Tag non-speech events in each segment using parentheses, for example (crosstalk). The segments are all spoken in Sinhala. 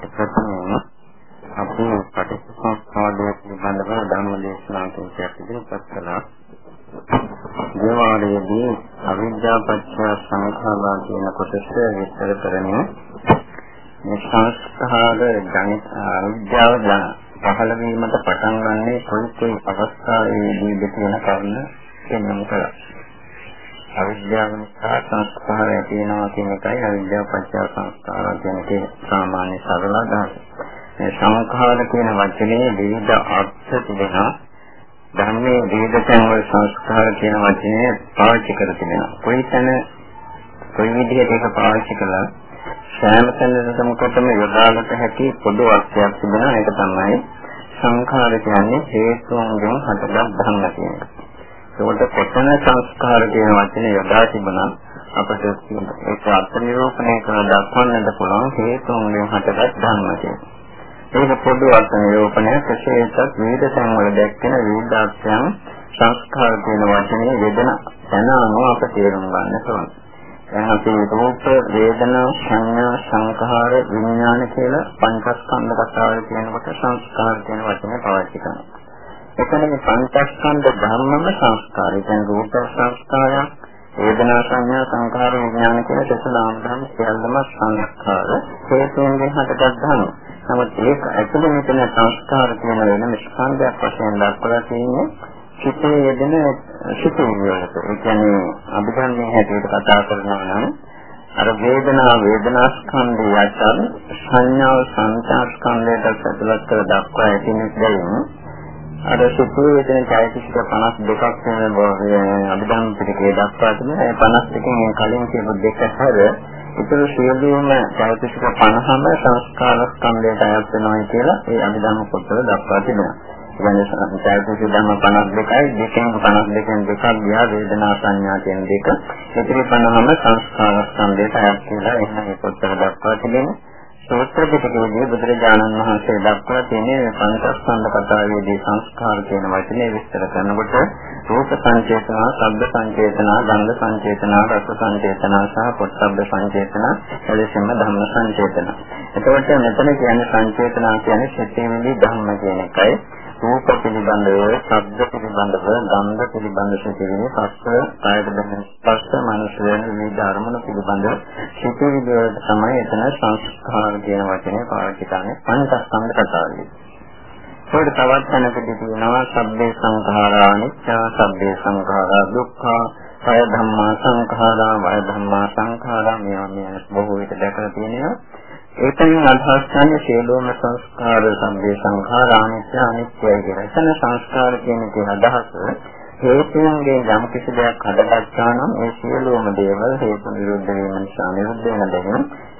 කොට ප්‍රථමයෙන් අපි පටිච්චසමුප්පාදය පිළිබඳව ධර්ම දේශනා කිහිපයක් ඉදිරිපත් කළා. දේවාලයේදී අවිද්‍යා පත්‍ය සංඛාරා කියන කොටස විස්තර කරමින් මේ සංස්කාර ගණිත අවිද්‍යාව පහළ වීමට පටන් ගන්නේ කොයි කොයි අවස්ථාවේදීද කියන කරුණ පෙන්වන්න කළා. අවිද්‍යාව නිසා සංස්කාර ඇති වෙනවා කියන එකයි අවිද්‍යාව පත්‍ය සංස්කාර කියන එකේ සාමාන්‍ය සරල අදහස. මේ සංඛාර කියන වචනේ විවිධ අර්ථ තිබෙනවා. ධර්මයේ විවිධ තැන්වල සංස්කාර කියන වචනය පාවිච්චි කර තිබෙනවා. කොයි තැන කොයි විදිහට ඒක පාවිච්චි කළා සෑම තැනකටම යොදාගත හැකි පොදු අර්ථයක් තිබෙනවා. ඒක තමයි සංඛාර කියන්නේ හේතුන්ගෙන් හටගත් ධර්ම කියන එක. ඒකට කොතන සංස්කාර කියන වචනේ යොදා තිබුණා අපිට ඒක අර්ථ නිරූපණය කරන දක්වන්නට පුළුවන් හේතුන්ගෙන් හටගත් ධර්ම කියලා. ඒක පොදු අර්ථ නිරූපණය විශේෂත් විවිධ සංවල දැක්කෙන විවිධ අර්ථයන් සංස්කාර කියන වචනේ යෙදෙන තැන අනුව අප තේරුම් ගන්න ඕන. දැන් අපි රූප, වේදනා, සංඥා, සංඛාර, විඥාන කියලා පංචස්කන්ධ කතාවේ කියනකොට සංස්කාර කියන වචනේ පාවිච්චි කරනවා. එතන මේ පංචස්කන්ධ ධර්මම සංස්කාරය. දැන් රූප සංස්කාරය, වේදනා සංඥා සංකාර විඥාන කියන දසනාම ධර්ම සියල්ලම සංස්කාර හේතුන්ගෙන් හටගත් ධර්ම. නමුත් ඒක ඇතුළේ මෙතන සංස්කාර කියන වෙනම ස්කන්ධයක් වශයෙන් දක්වලා තියෙන්නේ සිතේ යෙදෙන සිතුම් වලට. ඒ කියන්නේ අභිධර්මයේ හැටියට කතා කරනවා නම් අර වේදනා වේදනා ස්කන්ධය යටත් සංඥාව සංඥා ස්කන්ධයට ඇතුළත් කර දක්වා ඇති නිසා අර සුපුරු වේදන චෛතසික 52ක් වෙන අභිධර්ම පිටකේ දක්වා තිබෙනවා. ඒ 52කින් කලින් කියපු දෙක හැර ඉතුරු සියලුම චෛතසික 50ම සංස්කාර ස්කන්ධයට අයත් වෙනවා කියලා ඒ අභිධර්ම පොතවල දක්වා තිබෙනවා. කියන්නේ චෛතසික ධර්ම 52යි දෙකෙන් 52න් දෙකක් ගියා වේදනා සංඥා කියන දෙක. ඉතිරි 50ම සංස්කාර ස්කන්ධයට අයත් කියලා එහෙනම් මේ පොතවල දක්වා තිබෙනවා. සූත්‍ර පිටකයේදී බුදුරජාණන් වහන්සේ දක්වලා තියෙන පංචස්කන්ධ කතාවේදී සංස්කාර කියන වචනේ විස්තර කරනකොට රූප සංචේතනා, ශබ්ද සංචේතනා, ගන්ධ සංචේතනා, රස සංචේතනා සහ පොට්ටබ්බ සංචේතනා, එලෙසම ධම්ම සංචේතනා. එතකොට මෙතන කියන්නේ සංචේතනා කියන්නේ සිතේමදී ධම්ම කියන එකයි. රූප පිළිබඳව, ශබ්ද පිළිබඳව, ගන්ධ පිළිබඳව සිටින පස්ස, කායද දැනෙන ස්පර්ශ, මනසෙන් විවිධ අරමුණු පිළිබඳව සිටින විදිහට තමයි එතන සංස්කාර කියන වචනේ පාවිච්චි කරන්නේ පංචස්කන්ධ කතාවේ. ඒකට තවත් තැනකදී කියනවා සබ්බේ සංඛාරා අනිච්චා, සබ්බේ සංඛාරා දුක්ඛා, කය ධම්මා සංඛාරා, වය ධම්මා සංඛාරා මේවා මේ බොහෝ විට දැකලා තියෙනවා. ඒකෙන් අදහස් ගන්න සියලුම සංස්කාර සම්බේ සංඛාර අනිත්‍ය අනිත්‍යයි කියලා. එතන සංස්කාර කියන කේ අදහස හේතුන්ගෙන් යම් කිසි දෙයක් හදගත්තා නම් ඒ සියලුම දේවල් හේතු විරුද්ධ වීම නිසා නිරුද්ධ වෙන දෙයක්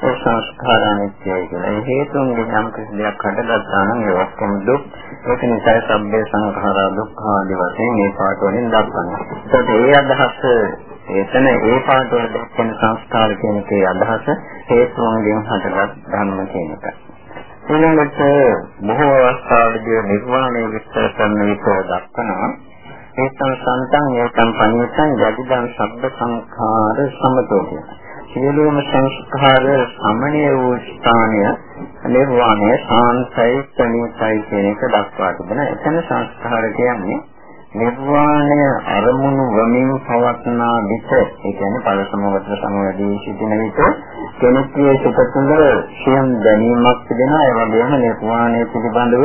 ඒ සංස්කාර අනිත්‍යයි කියලා. ඒ හේතුන්ගෙන් යම් කිසි දෙයක් හදගත්තා නම් ඒ ඔක්කොම දුක්. ඒක නිසා සම්බේ සංඛාර දුක්ඛ ආදී වශයෙන් මේ පාඩ වලින් දක්වනවා. ඒකට ඒ අදහස එතන ඒ පාඩ වල දැක්වෙන සංස්කාර කියන එකේ අදහස හේතුන්ගෙන් හටගත් ධර්ම කියන එක. ඊළඟට බොහෝ අවස්ථාවලදී නිර්වාණය විස්තර කරන විට දක්වනවා ඒතං සන්තං ඒතං පඤ්ඤතං යදිදං සබ්බ සංඛාර සමතෝ සියලුම සංස්කාර සමණය වූ ස්ථානය නිර්වාණය සාන්තයි ප්‍රණීතයි කියන එක දක්වා තිබෙනවා. එතන සංස්කාර කියන්නේ නිර්වාණය අරමුණු වමින් පවත්නා විට ඒ කියන්නේ පරසමවතර සමවැදී සිටින විට කෙනෙකුගේ සිත තුළ සියම් දැනීමක් තිබෙනවා. ඒ වගේම නිර්වාණය පිළිබඳව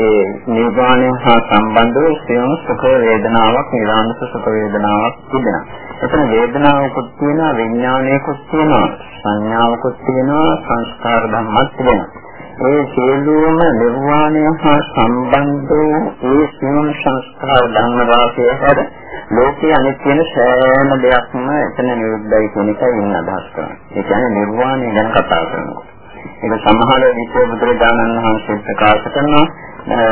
ඒ නිර්වාණය හා සම්බන්ධව සියම් සුඛ වේදනාවක් නිරාමස සුඛ වේදනාවක් තිබෙනවා. එතන වේදනාවකුත් තියෙනවා විඥානයකුත් තියෙනවා සංඥාවකුත් තියෙනවා සංස්කාර ධර්මයක් තිබෙනවා. ඒ සියලුම නිර්වාණය හා සම්බන්ධ වූ ඒ සියුම් සංස්කාර ධර්ම රාශිය හැර ලෝකයේ අනිත් වෙන සෑම දෙයක්ම එතන නිරුද්ධයි කියන එකයි මම අදහස් කරන්නේ. ඒ කියන්නේ නිර්වාණය ගැන කතා කරනවා. ඒක සමහර විට බුදුරජාණන් වහන්සේ ප්‍රකාශ කරනවා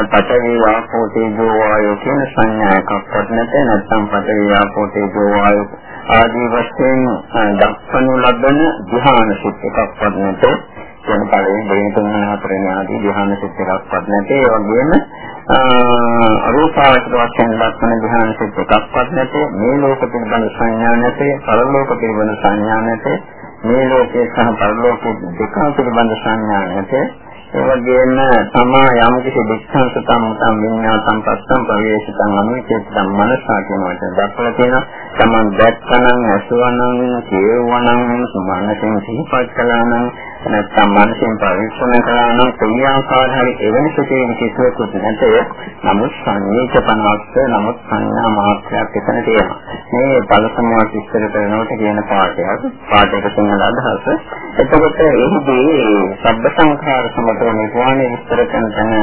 පඨවි ආපෝ තේජෝ වායෝ කියන සංඥාවක්වත් නැත නැත්නම් පඨවි ආපෝ තේජෝ වායෝ ආදී වශයෙන් දක්වනු ලබන ධ්‍යාන සිත් එකක්වත් නැත කියන පළවෙනි දෙවෙනි තුන්වෙනි හතරවෙනි ආදී ධ්‍යාන සිත් එකක්වත් නැති. ඒ වගේම අරූපාවචර වශයෙන් දක්වන ධ්‍යාන සිත් එකක්වත් නැති. මේ ලෝක පිළිබඳ සංඥා නැති. පරලෝක පිළිබඳ සංඥා නැති. මේ ලෝකයේ සහ පරලෝකයේ දෙකම පිළිබඳ සංඥා නැතේ. ඒ වගේම තමා යම් කිසි දික්ඛං සතම් තම් විඤ්ඤා සම්පත්තම් පරිවේශිතං අනුචේතං මනසා කියන වචන දක්වලා තියෙනවා. තමන් දැක්කනම් අසවනම් කියවනම් සමානයෙන් සිහිපත් කළානම් නැත්නම් මනසෙන් පරික්ෂණ කළානම් කොයි ආකාර හරි එවැනි සිතේ කිසිවෙකුත් නැතේ. නමුත් සංයේක පනවස්ස නමුත් සංඥා මාත්‍රයක් එතන තියෙනවා. මේ පළසමවත් විස්තර කරනකොට කියන පාඩයක් පාඩයක සිංහල අදහස. එතකොට එහිදී සබ්බ සංඛාර සමතෝ නිර්වාණය විස්තර කරන තැන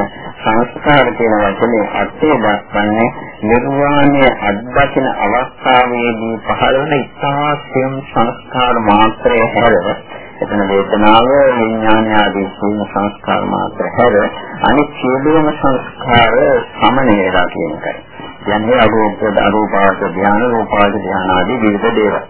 සංස්කාර කියන වචනේ අර්ථය දක්වන්නේ නිර්වාණය අත්දකින අවස්ථාවේදී පහළ වන ඉස්හාස්‍යම් සංස්කාර මාත්‍රය හැර එතන වේදනාව විඥාන ආදී සියලු සංස්කාර මාත්‍ර හැර අනිත් සියලුම සංස්කාර සමනය වෙලා කියන එකයි. කියන්නේ අරූප අරූපාවච ධ්‍යාන රූපාවච ධ්‍යාන ආදී විවිධ දේවල්.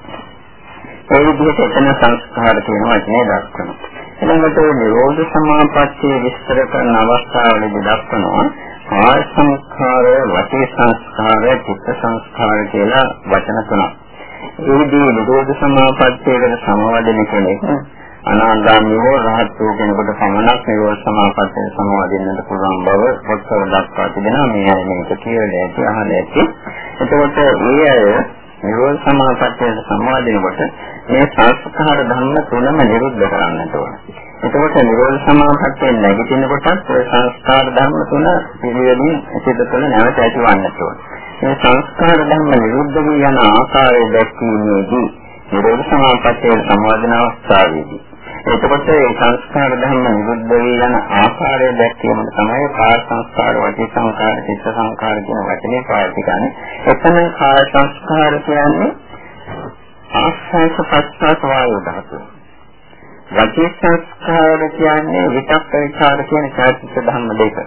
ඒ විදිහට එතන සංස්කාර කියන වචනේ දක්වනවා. ඊළඟට නිරෝධ සමාපත්තිය විස්තර කරන අවස්ථාවලදී දක්වනවා කාය සංස්කාර, වාචික සංස්කාර, චිත්ත සංස්කාර කියලා වචන තුනක්. ඒ විදිහේ නිරෝධ සමාපත්තියකට සමවදින කෙනෙක් අනාගාමී හෝ රහත් වූ කෙනෙකුට පමණක් නිරෝධ සමාපත්තිය සමවදින්නට පුළුවන් බව පොත්වල දක්වා තිබෙනවා. මේ අය මේක කියලා ඇති අහලා ඇති. එතකොට මේ අය නිරෝධ සමාපත්තියට සමවදිනකොට මේ සංස්කාර ධර්ම තුනම නිරුද්ධ කරන්නට ඕන. එතකොට නිරෝධ සමාපත්තිය නැගිටිනකොටත් ඒ සංස්කාර ධර්ම තුන පිළිවෙලින් සිත තුළ නැවත ඇතිවන්නට ඕන. මේ සංස්කාර ධර්ම නිරුද්ධ වී යන ආකාරය දැක්වීමේදී නිරෝධ සමාපත්තියේ සමාධන අවස්ථාවේදී එතකොට ඒ සංස්කාර ධර්ම නිරුද්ධ වී යන ආකාරය දැක්වීම තමයි කාය සංස්කාර, වාචික සංස්කාර, චිත්ත සංස්කාර කියන වචනේ පාවිච්චි කරන්නේ. එතන කාය සංස්කාර කියන්නේ ආස්වාද ප්‍රස්වාස වායු ධාතුව. වාචික සංස්කාර කියන්නේ විතක්ක විචාර කියන චෛතසික ධර්ම දෙක.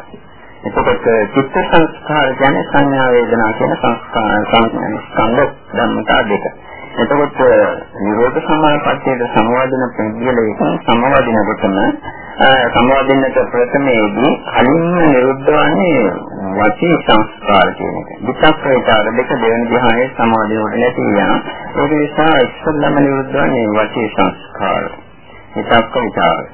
එතකොට චිත්ත සංස්කාර කියන්නේ සංඥා වේදනා කියන සංස්කාර සංස්කන්ධ ධර්මතා දෙක. එතකොට නිරෝධ සමාපත්තියට සමවදින ප්‍රතිලේක සමවදිනකොටම සමවදින්නට ප්‍රථමයේදී කලින්ම නිරුද්ධ වන්නේ වචී සංස්කාර කියන එක. විචක්ක විචාර දෙක දෙවෙනි ධ්‍යානයේ සමාධියට නැති වෙනවා. ඒක නිසා ඉස්සෙල්ලම නිරුද්ධ වන්නේ වචී සංස්කාර. විචක්ක විචාර.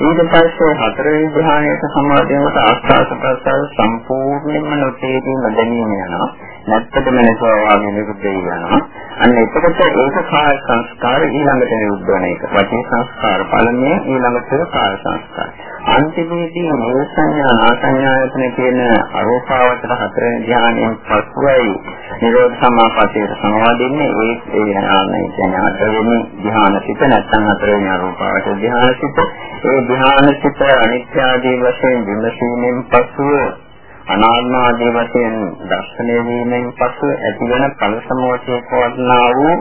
ඊට පස්සේ හතරවෙනි ධ්‍යානයට සමාදිනකොට ආස්වාද ප්‍රසාර සම්පූර්ණයෙන්ම නොතේරීම දැනීම යනවා. නැත්තටම නැතුව වාගේ නිරුද්ධ වෙනවා. අන්න එතකොට ඒක කාය සංස්කාර ඊළඟට නිරුද්ධ වෙන එක. වචී සංස්කාර පළමුව ඊළඟට කාය සංස්කාර. අන්තිමේදී මේ සංඥා නාසඤ්ඤායතන කියන අරෝපාවචර හතරෙන් ධානයෙන් පසුයි නිරෝධ සමාපත්තියට සමවදින්නේ ඒ ඒ යනානේ කියන්නේ හතරවෙනි ධාන සිත නැත්නම් හතරවෙනි අරෝපාවචර ධාන සිත. ඒ ධාන සිත අනිත්‍ය ආදී වශයෙන් විමසීමෙන් පසුව අනාත්ම ආදී වශයෙන් දර්ශනය වීමෙන් පසු ඇතිවන ඵල සමෝචේ පවත්නා වූ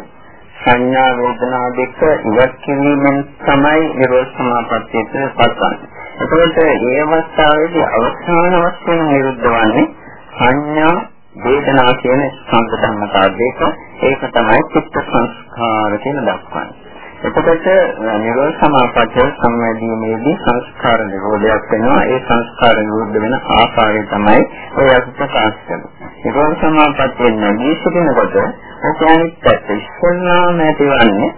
සංඥා වේදනා දෙක ඉවත් කිරීමෙන් තමයි නිරෝධ සමාපත්තියට පත්වන්නේ. එතකොට මේ අවස්ථාවේදී අවසාන වශයෙන් නිරුද්ධ වන්නේ සංඥා වේදනා කියන සංකත ධර්මතා දෙක. ඒක තමයි චිත්ත සංස්කාර කියන දක්වන්නේ. එතකොට නිරෝධ සමාපත්තිය සම්මැදීමේදී සංස්කාර නිරෝධයක් වෙනවා. ඒ සංස්කාර නිරෝධ වෙන ආකාරය තමයි ඔය අපි ප්‍රකාශ කරන්නේ. නිරෝධ සමාපත්තිය නැගී සිටිනකොට ඔකයන්ට ඉස්සල්ලාම ඇතිවන්නේ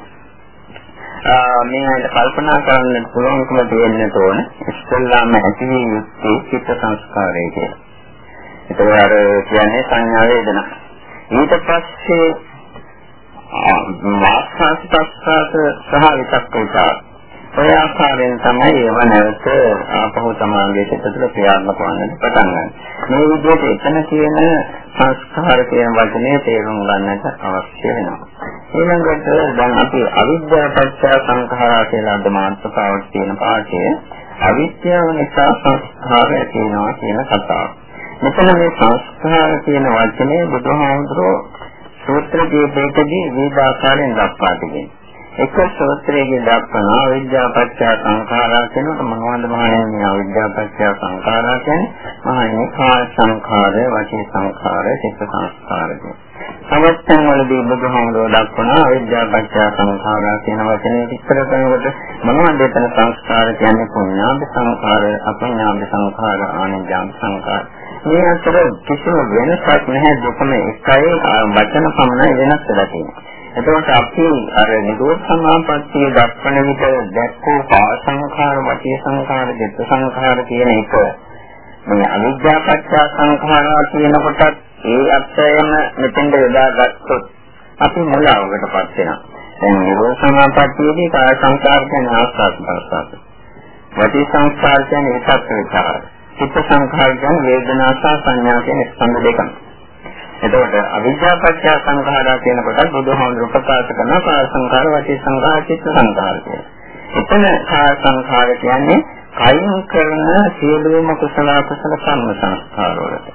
මේ අයට කල්පනා කරන්න පුළුවන්කම තියෙන්න ඕන ඉස්සල්ලාම ඇති වී යුත්තේ චිත්ත සංස්කාරය කියලා. ඒක අර කියන්නේ සංඥා වේදනා. ඊට පස්සේ මාස්වාස ප්‍රස්වාස සහ විතක්ක විචාර. ඔය ආකාරයෙන් තමයි ඒව නැවත ආපහු සමාගයේ සිතට ක්‍රියාත්මක වන්නට පටන් ගන්න. මේ විදිහට එතන තියෙන සංස්කාර කියන වචනේ තේරුම් ගන්නට අවශ්‍ය වෙනවා. ඊළඟට දැන් අපි අවිද්‍යාව පත්‍ය සංඛාරා කියලා අද මාතෘකාවක් තියෙන පාඩය අවිද්‍යාව නිසා සංස්කාර ඇති වෙනවා කියන කතාව. මෙතන මේ සංස්කාර කියන වචනේ බුදුහාමුදුරුවෝ සූත්‍ර දීපේකදී විවිධ ආකාරයෙන් දක්වා තිබෙනවා. එක සූත්‍රයේ දක්වන අවිද්‍යාපච්චය සංඛාරා කියනකොට මොනවද මහණෙනි? අවිද්‍යාපච්චය සංඛාරා කියන්නේ මහණෙනි කාය සංඛාරය වචී සංඛාරය චිත්ත සංස්කාරය සමස්තන් වලදී බුදුහාමුදුරුවෝ දක්වන අවිද්‍යාපච්චය සංඛාරා කියන වචනේ විස්තර කරනකොට මොනවද එතන සංස්කාර කියන්නේ? පුඤ්ඤාභ සංඛාරය අපුඤ්ඤාභ සංඛාරය ආනිජාභ සංඛාරය. මේ අතර කිසිම වෙනසක් නැහැ දෙකම එකයි වචන පමණයි වෙනස් වෙලා තියෙන්නේ. එතකොට අපි අර නිරෝධ සමාපත්තිය දක්වන විට දැක්කෝ පා සංඛාර, වචී සංඛාර, චිත්ත සංඛාර කියන එක මේ අවිද්‍යා පත්‍ය සංඛාරා කියනකොටත් ඒ අත්‍යයම මෙතෙන්ද යොදාගත්තොත් අපි මුලාවකටපත් වෙනවා. දැන් නිරෝධ සමාපත්තියේදී කාය සංඛාර කියන ආස්වාද ප්‍රසආද. වචී සංඛාර කියන්නේ ඒකත් විචාරය. චිත්ත සංඛාර කියන්නේ වේදනා සහ සංඥා කියන ස්කන්ධ දෙකක්. එතකොට අවිද්‍යා පත්‍ය සංඛාරා කියන කොට බුදුහාමුදුරුවෝ ප්‍රකාශ කරන කාය සංඛාර, වචී සංඛාර, චිත්ත සංඛාර කියලා. එතන කාය සංඛාර කියන්නේ කයින් කරන සියලුම කුසල කුසල කර්ම සංස්කාර වලට.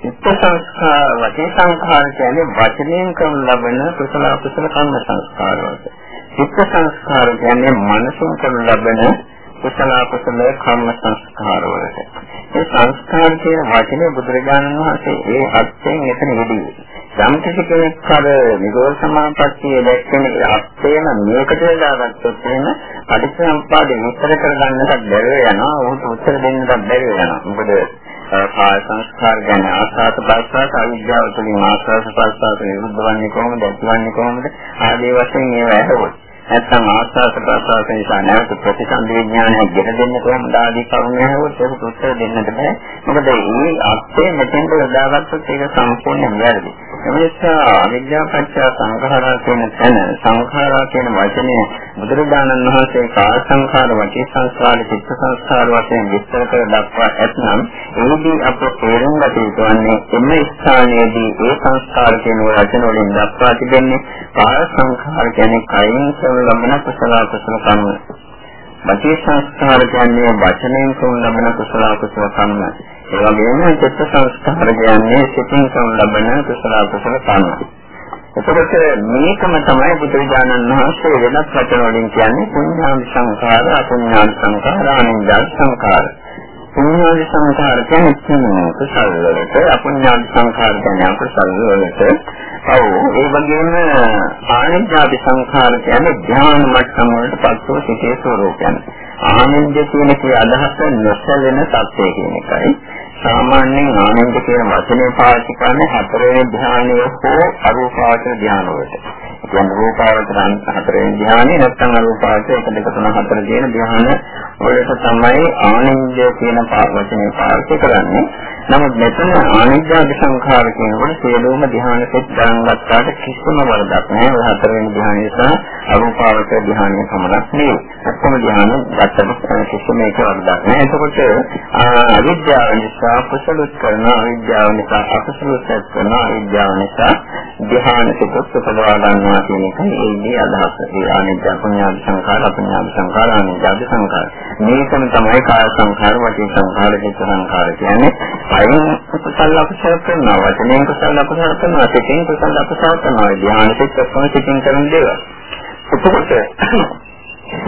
චිත්ත සංස්කාර, වචී සංඛාර කියන්නේ වචනයෙන් කරන ලබන කුසල කුසල කර්ම සංස්කාර වලට. චිත්ත සංස්කාර කියන්නේ මනසෙන් කරන ලබන කුසල කුසල කර්ම සංස්කාර වලට. මේ සංස්කාර කියන වචනේ බුදුරජාණන් වහන්සේ ඒ අර්ථයෙන් එතන යෙදුවේ. යම් කිසි කෙනෙක් අර නිරෝධ සමාපත්තිය දැක්කම අර්ථයම මේකට දාගත්තොත් එහෙම පටිච්චසමුප්පාදේ විස්තර කරගන්නට බැරි වෙනවා. උන්ට උත්තර දෙන්නට බැරි වෙනවා. මොකද කාය සංස්කාර ගැන ආසාත පස්සාත අවිද්‍යාව තුළින් ආස්වාද පස්සාත නිරුද්ධ වන්නේ කොහොමද? ඇතිවන්නේ කොහොමද? ආදී වශයෙන් ඒවා ඇහුවොත් නැත්නම් ආස්වාද ප්‍රසආස නිසා නැවත ප්‍රතිසන්ද විඥානය ගෙන දෙන්න කොහොමද ආදී කරුණු ඇහුවොත් ඒක උත්තර දෙන්නට බෑ. මොකද මේ අර්ථය මෙතෙන්ට යොදාගත්තොත් ඒක සම්පූර්ණයෙන් වැරදි. ඒ නිසා අවිද්‍යා පත්‍ය සංඛාරා කියන තැන සංඛාරා කියන වචනේ බුදුරජාණන් වහන්සේ කාය සංඛාර වචී සංස්කාර චිත්ත සංස්කාර වශයෙන් විස්තර කර දක්වා ඇතනම් එහිදී අප තේරුම් ගත යුතු වන්නේ එම ස්ථානයේදී ඒ සංස්කාර කියන වචන වලින් දක්වා තිබෙන්නේ කාය සංඛාර කියන්නේ කයින් කරන ලබන කුසල කුසල කර්ම. වචී සංස්කාර කියන්නේ වචනයෙන් කරන ලබන කුසල කුසල කර්ම. ඒ වගේම චිත්ත සංස්කාර කියන්නේ සිතින් කරන ලබන කුසල කුසල කර්ම. එතකොට මේකම තමයි බුදුරජාණන් වහන්සේ වෙනත් වචන වලින් කියන්නේ පුඤ්ඤාභි සංඛාර, අපුඤ්ඤාභි සංඛාර, අනින්ජා සංඛාර. පුඤ්ඤාභි සංඛාර කියන්නේ කුසල වලට, අපුඤ්ඤාභි සංඛාර කියන්නේ අකුසල වලට ඔව් ඒ වගේම ආනන්දාදි සංඛාර කියන්නේ ධ්‍යාන මට්ටම වලට පත්ව සිටේ ස්වરૂපයන්. ආනන්ද කියන කේ අදහස නොසැලෙන තත්ත්වය කියන එකයි. සාමාන්‍යයෙන් ආනන්ද කියන වචනේ පාවිච්චි කරන්නේ හතරවෙනි ධ්‍යානය හෝ අරූපාවචර ධ්‍යාන වලට. කියන්නේ රූපාවචර හතරවෙනි ධ්‍යානෙ නැත්නම් අරූපාවචර 1 2 3 4 කියන ධ්‍යාන වලට තමයි ආනන්ද කියන වචනේ පාවිච්චි කරන්නේ. නමුත් මෙතන ආනිජ්ජාති සංඛාර කියනකොට සියලුම ධ්‍යාන සෙත් ගණන් ගත්තාට කිසිම වරදක් නැහැ. ඔය හතරවෙනි ධ්‍යානය සහ අරූපාවචර ධ්‍යානය සමනක් නෙවෙයි. අත්තම ධ්‍යාන ගත්තට කිසිම එක වරදක් නැහැ. එතකොට අවිද්‍යාව නිසා කුසලුත් කරන අවිද්‍යාව නිසා අකුසලුත් කරන අවිද්‍යාව නිසා ධ්‍යාන සෙත් උපදවා ගන්නවා කියන එකයි ඒකේ අදහස. ඒ ආනිජ්ජා පුඤ්ඤාති සංඛාර අපුඤ්ඤාති සංඛාර ආනිජ්ජාති සංඛාර. මේකම තමයි කාය සංඛාර, වචී සංඛාර, චිත්ත සංඛාර කියන්නේ. කයින් කුසල අකුසල කරනවා වචනයෙන් කුසල අකුසල කරනවා සිතින් කුසල අකුසල කරනවා. ධ්‍යානෙත් ඔක්කොම සිතින් කරන දේවල්. එතකොට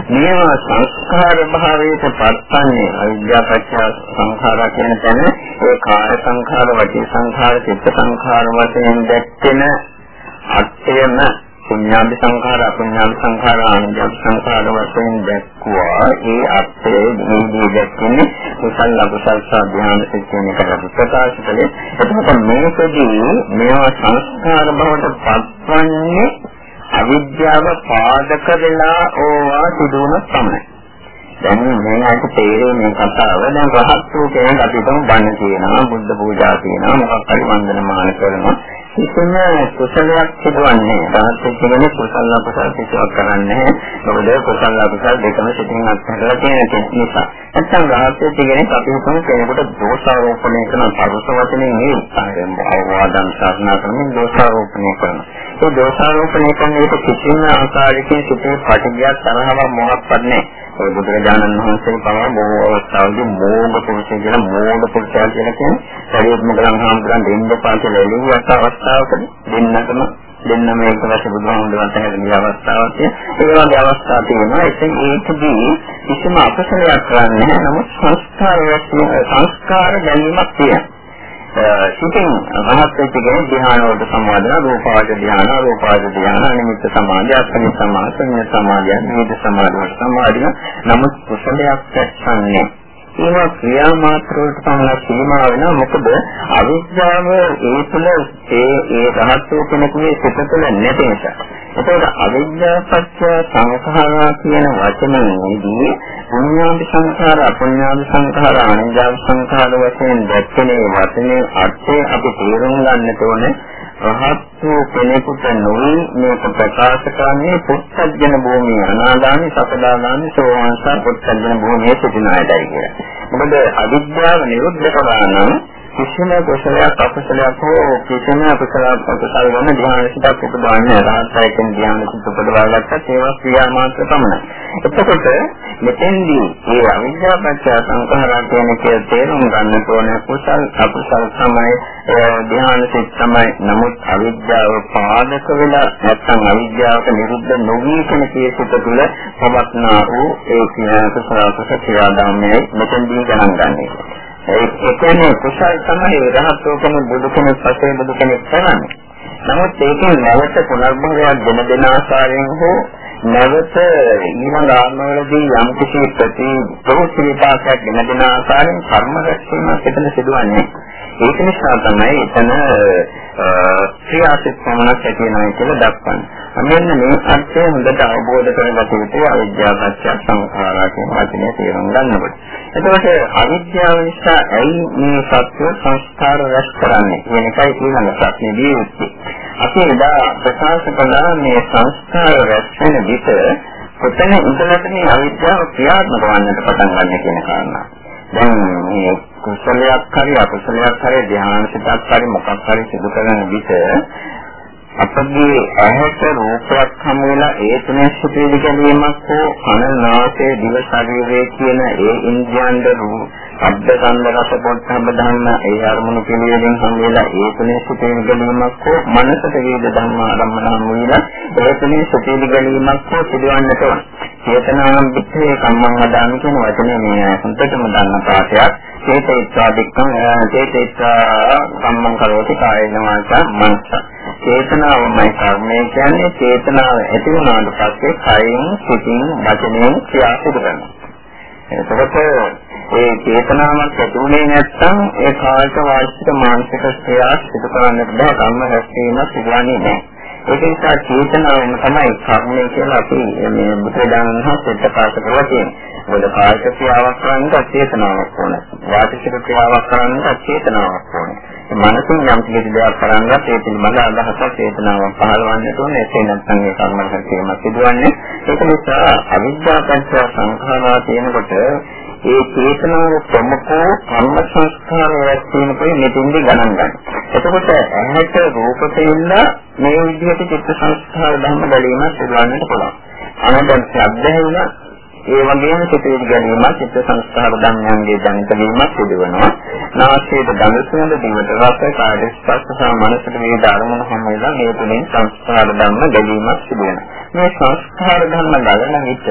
මේවා සංස්කාර භාවයට පත්න්නේ අවිද්‍යාපච්ච සංඛාරා කියන තැන. ඒ කාය සංඛාර වචී සංඛාර චිත්ත සංඛාර වශයෙන් දැක්කෙන අත්‍යම පුඤ්ඤාභි සංඛාර අපුඤ්ඤාභි සංඛාර ආනන්දාභි සංඛාර වශයෙන් දැක්ුවා ඒ අර්ථයේ දීදී දැක්කන්නේ කුසල අකුසල සාධ්‍යාන සිත්යෙන් කරලා ප්‍රකාශ කළේ. එතකොට මේකදී මේවා සංස්කාර බවට පත්වන්නේ අවිද්‍යාව පාදක වෙලා ඕවා සිදුවන තමයි. දැන් මේ අයට තේරෙන්නේ මේ කතාව. දැන් රහත් වූ කෙනෙක් අපි හිතමු බණ කියනවා බුද්ධ පූජා කියනවා මොකක් හරි වන්දනමාන කරනවා. කිසිම කුසලයක් සිදුවන්නේ නැහැ. රහත් කියන්නේ කුසල අකුසල කිසිවක් කරන්නේ නැහැ. මොකද කුසල අකුසල දෙකම සිටින් අත්හැරලා තියෙන නිසා. නැත්නම් රහත් කියන්නේ අපි හිතමු කෙනෙකුට දෝෂාරෝපණය කරන පරස වචනේ නෙවෙයි. අවවාදන් සාධනා කරමින් දෝෂාරෝපණය කරනවා. ඒ දෝෂාරෝපණය කරන එක කිසිම ආකාරයකින් සිටේ පටිඝයක් තරහවක් මොහොත්වත් නැහැ. ඒ බුදුරජාණන් වහන්සේ පවා බොහෝ අවස්ථාවලදී මෝඩ පුරුෂය කියලා මෝඩ පුරුෂයා කියලා කියන්නේ. ශරීර මුගලන් හාමුදුරන් දෙන්න පාසල එළියට අවස්ථාවකදී දෙන්නටම දෙන්නම එක වශයෙන් බුදුහාමුදුරන්ට හැදෙන අවස්ථාවක් ඒ වගේ අවස්ථා තියෙනවා. ඉතින් ඒකදී කිසිම අපසලයක් කරන්නේ නැහැ. නමුත් සංස්කාර සංස්කාර ගැනීමක් තියෙනවා. සිතින් රහත් වෙච්ච කෙනෙක් ධ්‍යාන වලට සම්බන්ධන රූපාවච ධ්‍යාන රූපාවච ධ්‍යාන නිමිත්ත සමාධිය අපනි සමාධිය සමාධිය නිමිත්ත සමාධිය සමාධිය නමුත් කුසලයක් දැක්සන්නේ ඒවා ක්‍රියා මාත්‍ර වලට පමණ සීමා වෙනවා මොකද අවිද්‍යාව ඒ තුළ ඒ ඒ රහත්ව කෙනෙකුගේ සිත තුළ නැති නිසා. ඒකෝට අවිද්‍යාව පත්‍ය සංඛාරා කියන වචනේදී පුඤ්ඤාන්ති සංඛාර අපුඤ්ඤාන්ති සංඛාර අනිජාව සංඛාර වශයෙන් දැක්කේ වචනේ අර්ථය අපි තේරුම් ගන්නට ඕනේ. රහත් වූ කෙනෙකුට නොවේ මේක ප්‍රකාශ කරන්නේ පුත්තජන භූමිය අනාගාමී සකදාගාමී සෝවාන්සා පුත්තජන භූමියේ සිටින අයටයි කියලා. මොකද අවිද්‍යාව නිරුද්ධ කරා නම් කිසිම කුසලයක් අකුසලයක් හෝ කිසිම අකුසල අකුසල වන ධ්‍යාන සිතක් උපදවන්නේ රාහතයකින් ධ්‍යාන සිත උපදවා ගත්තත් ඒවා ක්‍රියා මාත්‍ර පමණයි. එතකොට මෙතෙන්දී මේ අවිද්‍යාව පත්‍ය සංඛාරා කියන කේ තේරුම් ගන්න ඕනේ කුසල අකුසල තමයි ධ්‍යාන සිත තමයි. නමුත් අවිද්‍යාව පාදක වෙලා නැත්නම් අවිද්‍යාවට නිරුද්ධ නොවී කියන කේසිත තුළ පවත්නා වූ ඒ කියන කුසල අකුසල ක්‍රියාදාමයේ මෙතෙන්දී ගණන් ගන්නවා. ඒ කියන්නේ කුසල් තමයි රහත් වූ බුදු කෙනෙක් පසේ බුදු කෙනෙක් කරන්නේ. නමුත් ඒකෙන් නැවත පුනර්භවයක් දෙන දෙන ආකාරයෙන් හෝ නැවත ඊළඟ ආත්මවලදී යම් කිසි ප්‍රති ප්‍රෝත්සීපාසයක් දෙන දෙන ආකාරයෙන් කර්ම රැස්වීමක් එතන සිදුවන්නේ. ඒක නිසා තමයි එතන ක්‍රියාසිත සමනක් ඇති වෙනවා කියලා දක්වන්නේ. මෙන්න මේ අර්ථය හොඳට අවබෝධ කරගත යුතුයි අවිද්‍යාව පත්‍ය සංඛාරා කියන වචනේ තේරුම් ගන්නකොට. එතකොට අවිද්‍යාව නිසා ඇයි මේ සත්‍ය සංස්කාර රැස් කරන්නේ කියන එකයි ඊළඟ ප්‍රශ්නේදී උත්තේ. අපි එදා ප්‍රකාශ කළා මේ සංස්කාර රැස් වෙන විට කොතන ඉඳලාද මේ අවිද්‍යාව ක්‍රියාත්මක වන්නට පටන් ගන්න කියන කාරණා. දැන් මේ කුසලයක් හරි අකුසලයක් හරි ධ්‍යාන සිතක් හරි මොකක් හරි සිදු කරන විට අපගේ ඇහැට රූපයක් හමු වෙලා ඒ තුනේ සිටිවිලි ගැනීමක් හෝ කන නාසය දිව ශරීරය කියන ඒ ඉන්ද්‍රියන්ද රූප ශබ්ද ගන්ධ රස පොට්ටබ්බ ධර්ම ඒ අරමුණු පිළිවෙලින් හමු වෙලා ඒ තුනේ සිටිවිලි ගැනීමක් හෝ මනසට වේද ධර්ම ආරම්භන හමු වෙලා ඒ තුනේ සිටිවිලි ගැනීමක් හෝ සිදුවන්නට ඕන. චේතනානම් පිටේ කම්මං වදාන කියන වචනේ මේ හොඳටම දන්න පාඩයක්. චේතිත්වා දික්කම් චේතිත්වා කම්මං කරෝති කායේන වාචා මනස. චේතනාවමයි කර්මය කියන්නේ චේතනාව ඇති වුණාට පස්සේ කයින් සිතින් වචනයෙන් ක්‍රියා සිදු කරනවා. එතකොට ඒ චේතනාවක් ඇතිුනේ නැත්නම් ඒ කායික වාචික මානසික ක්‍රියා සිදු කරන්නට බෑ කර්ම රැස්වීම සිදුවන්නේ නැහැ. ඒක නිසා චේතනාවම තමයි කර්මය කියලා අපි මේ බුදුදානන් හත් ප්‍රකාශ කරලා තියෙන්නේ. මොකද කායික ක්‍රියාවක් කරන්නට චේතනාවක් ඕනේ. වාචික ක්‍රියාවක් කරන්නට චේතනාවක් ඕනේ. මනසින් යම් කිසි දෙයක් කරන්නත් ඒ පිළිබඳ අදහසක් චේතනාවක් පහළවන්නට ඕනේ. ඒ නැත්නම් ඒ කර්ම හැකියාව සිදුවන්නේ. ඒක නිසා අවිද්‍යාවපත්‍ය සංඛාරා තියෙනකොට ඒ චේතනාව ප්‍රමුඛව කර්ම සංස්කාර රැස්වීම පොයි මෙතෙන්දි ගණන් ගන්න. එතකොට ඇහැට රූප තේින්න මේ විදිහට චිත්ත සංස්කාර ධර්ම බැලීමක් සිදුවන්නට පුළුවන්. අනන්ත ශබ්ද වුණා ඒ වගේම සිතේ ගැනීම චිත්ත සංස්කාර ධර්මයන්ගේ ජනිත වීමක් සිදු වෙනවා. නාසයේ ගඳ සුවඳ දිවට රස කාය ස්පර්ශ සහ මනසට මේ ධර්මන හැම වෙලාවෙම මේ තුලින් සංස්කාර ධර්ම ගැනීමක් සිදු වෙනවා. මේ සංස්කාර ධර්ම ගලන විට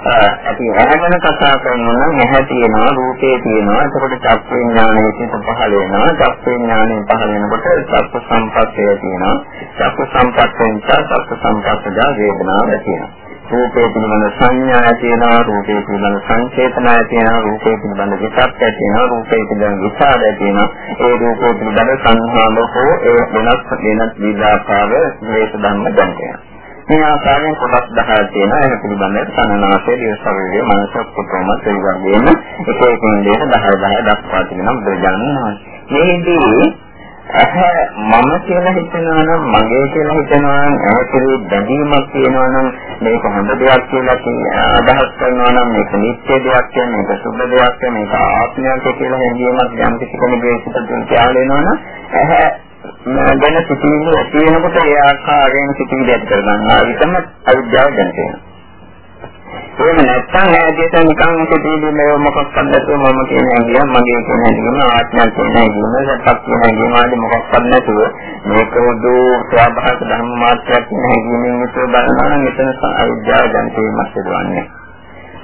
අපි ඇහැගෙන කතා කරනවා නම් ඇහැ තියෙනවා රූපේ තියෙනවා. එතකොට චක්ක විඥානයේ සිට පහළ වෙනවා. චක්ක විඥානයේ පහළ වෙනකොට චක්ක සම්පස්සය තියෙනවා. චක්ක සම්පස්සෙන් චක්ක සම්පස්සදා වේදනාව තියෙනවා. රූපේ පිළිබඳ සංඥා තියෙනවා රූපේ පිළිබඳ සංචේතනය තියෙනවා රූපේ පිළිබඳ විචක්කය තියෙනවා රූපේ පිළිබඳ විචාරය තියෙනවා. ඒ රූපේ පිළිබඳ සංහාව හෝ ඒ වෙනස් වෙනස් විලාපාව මේක ධම්ම දැනගෙන මේ ආකාරයෙන් කොටස් 10ක් තියෙනවා. ඒක පිළිබඳව සංනාසය දිය ශරීරය මනස කොටම ඒ වගේම එක එක ඉන්දියට 10 10 දක්වා තිබෙනවා බුදුරජාණන් වහන්සේ. මේදී ඇහැ මම කියලා හිතනවා නම් මගේ කියලා හිතනවා නම් ඇහැට බැඳීමක් තියෙනවා නම් මේක හොඳ දෙයක් කියලා අදහස් කරනවා නම් මේක නිත්‍ය දෙයක් කියන මේක සුබ දෙයක් කියන මේක ආත්මයක් කියලා හැඟීමක් යම් කිසි කෙනෙකුගේ සිතට තියාගෙන එනවා නම් ඇහැ ගැන සිතිවිලි ඇති වෙනකොට ඒ ආකාරයෙන් සිතිවිලි ඇති කරගන්නවා. විතම අවිද්‍යාව දැන තියෙනවා. එහෙම නැත්නම් ඈදීට නිකන් සිටින්නේ මේ මොකක්වත් නැතුව මම කියන හැඟීම මගේ කියන හැඟීම ආත්මයක් කියන හැඟීම සත්‍යක් කියන හැඟීම ආදී මොකක්වත් නැතුව මේක උදු ස්වභාවික ධර්ම මාත්‍රයක් කියන හැඟීමෙන් යුතුව බලනවා නම් එතන අවිද්‍යාව දැන් තේමස් සිදුවන්නේ.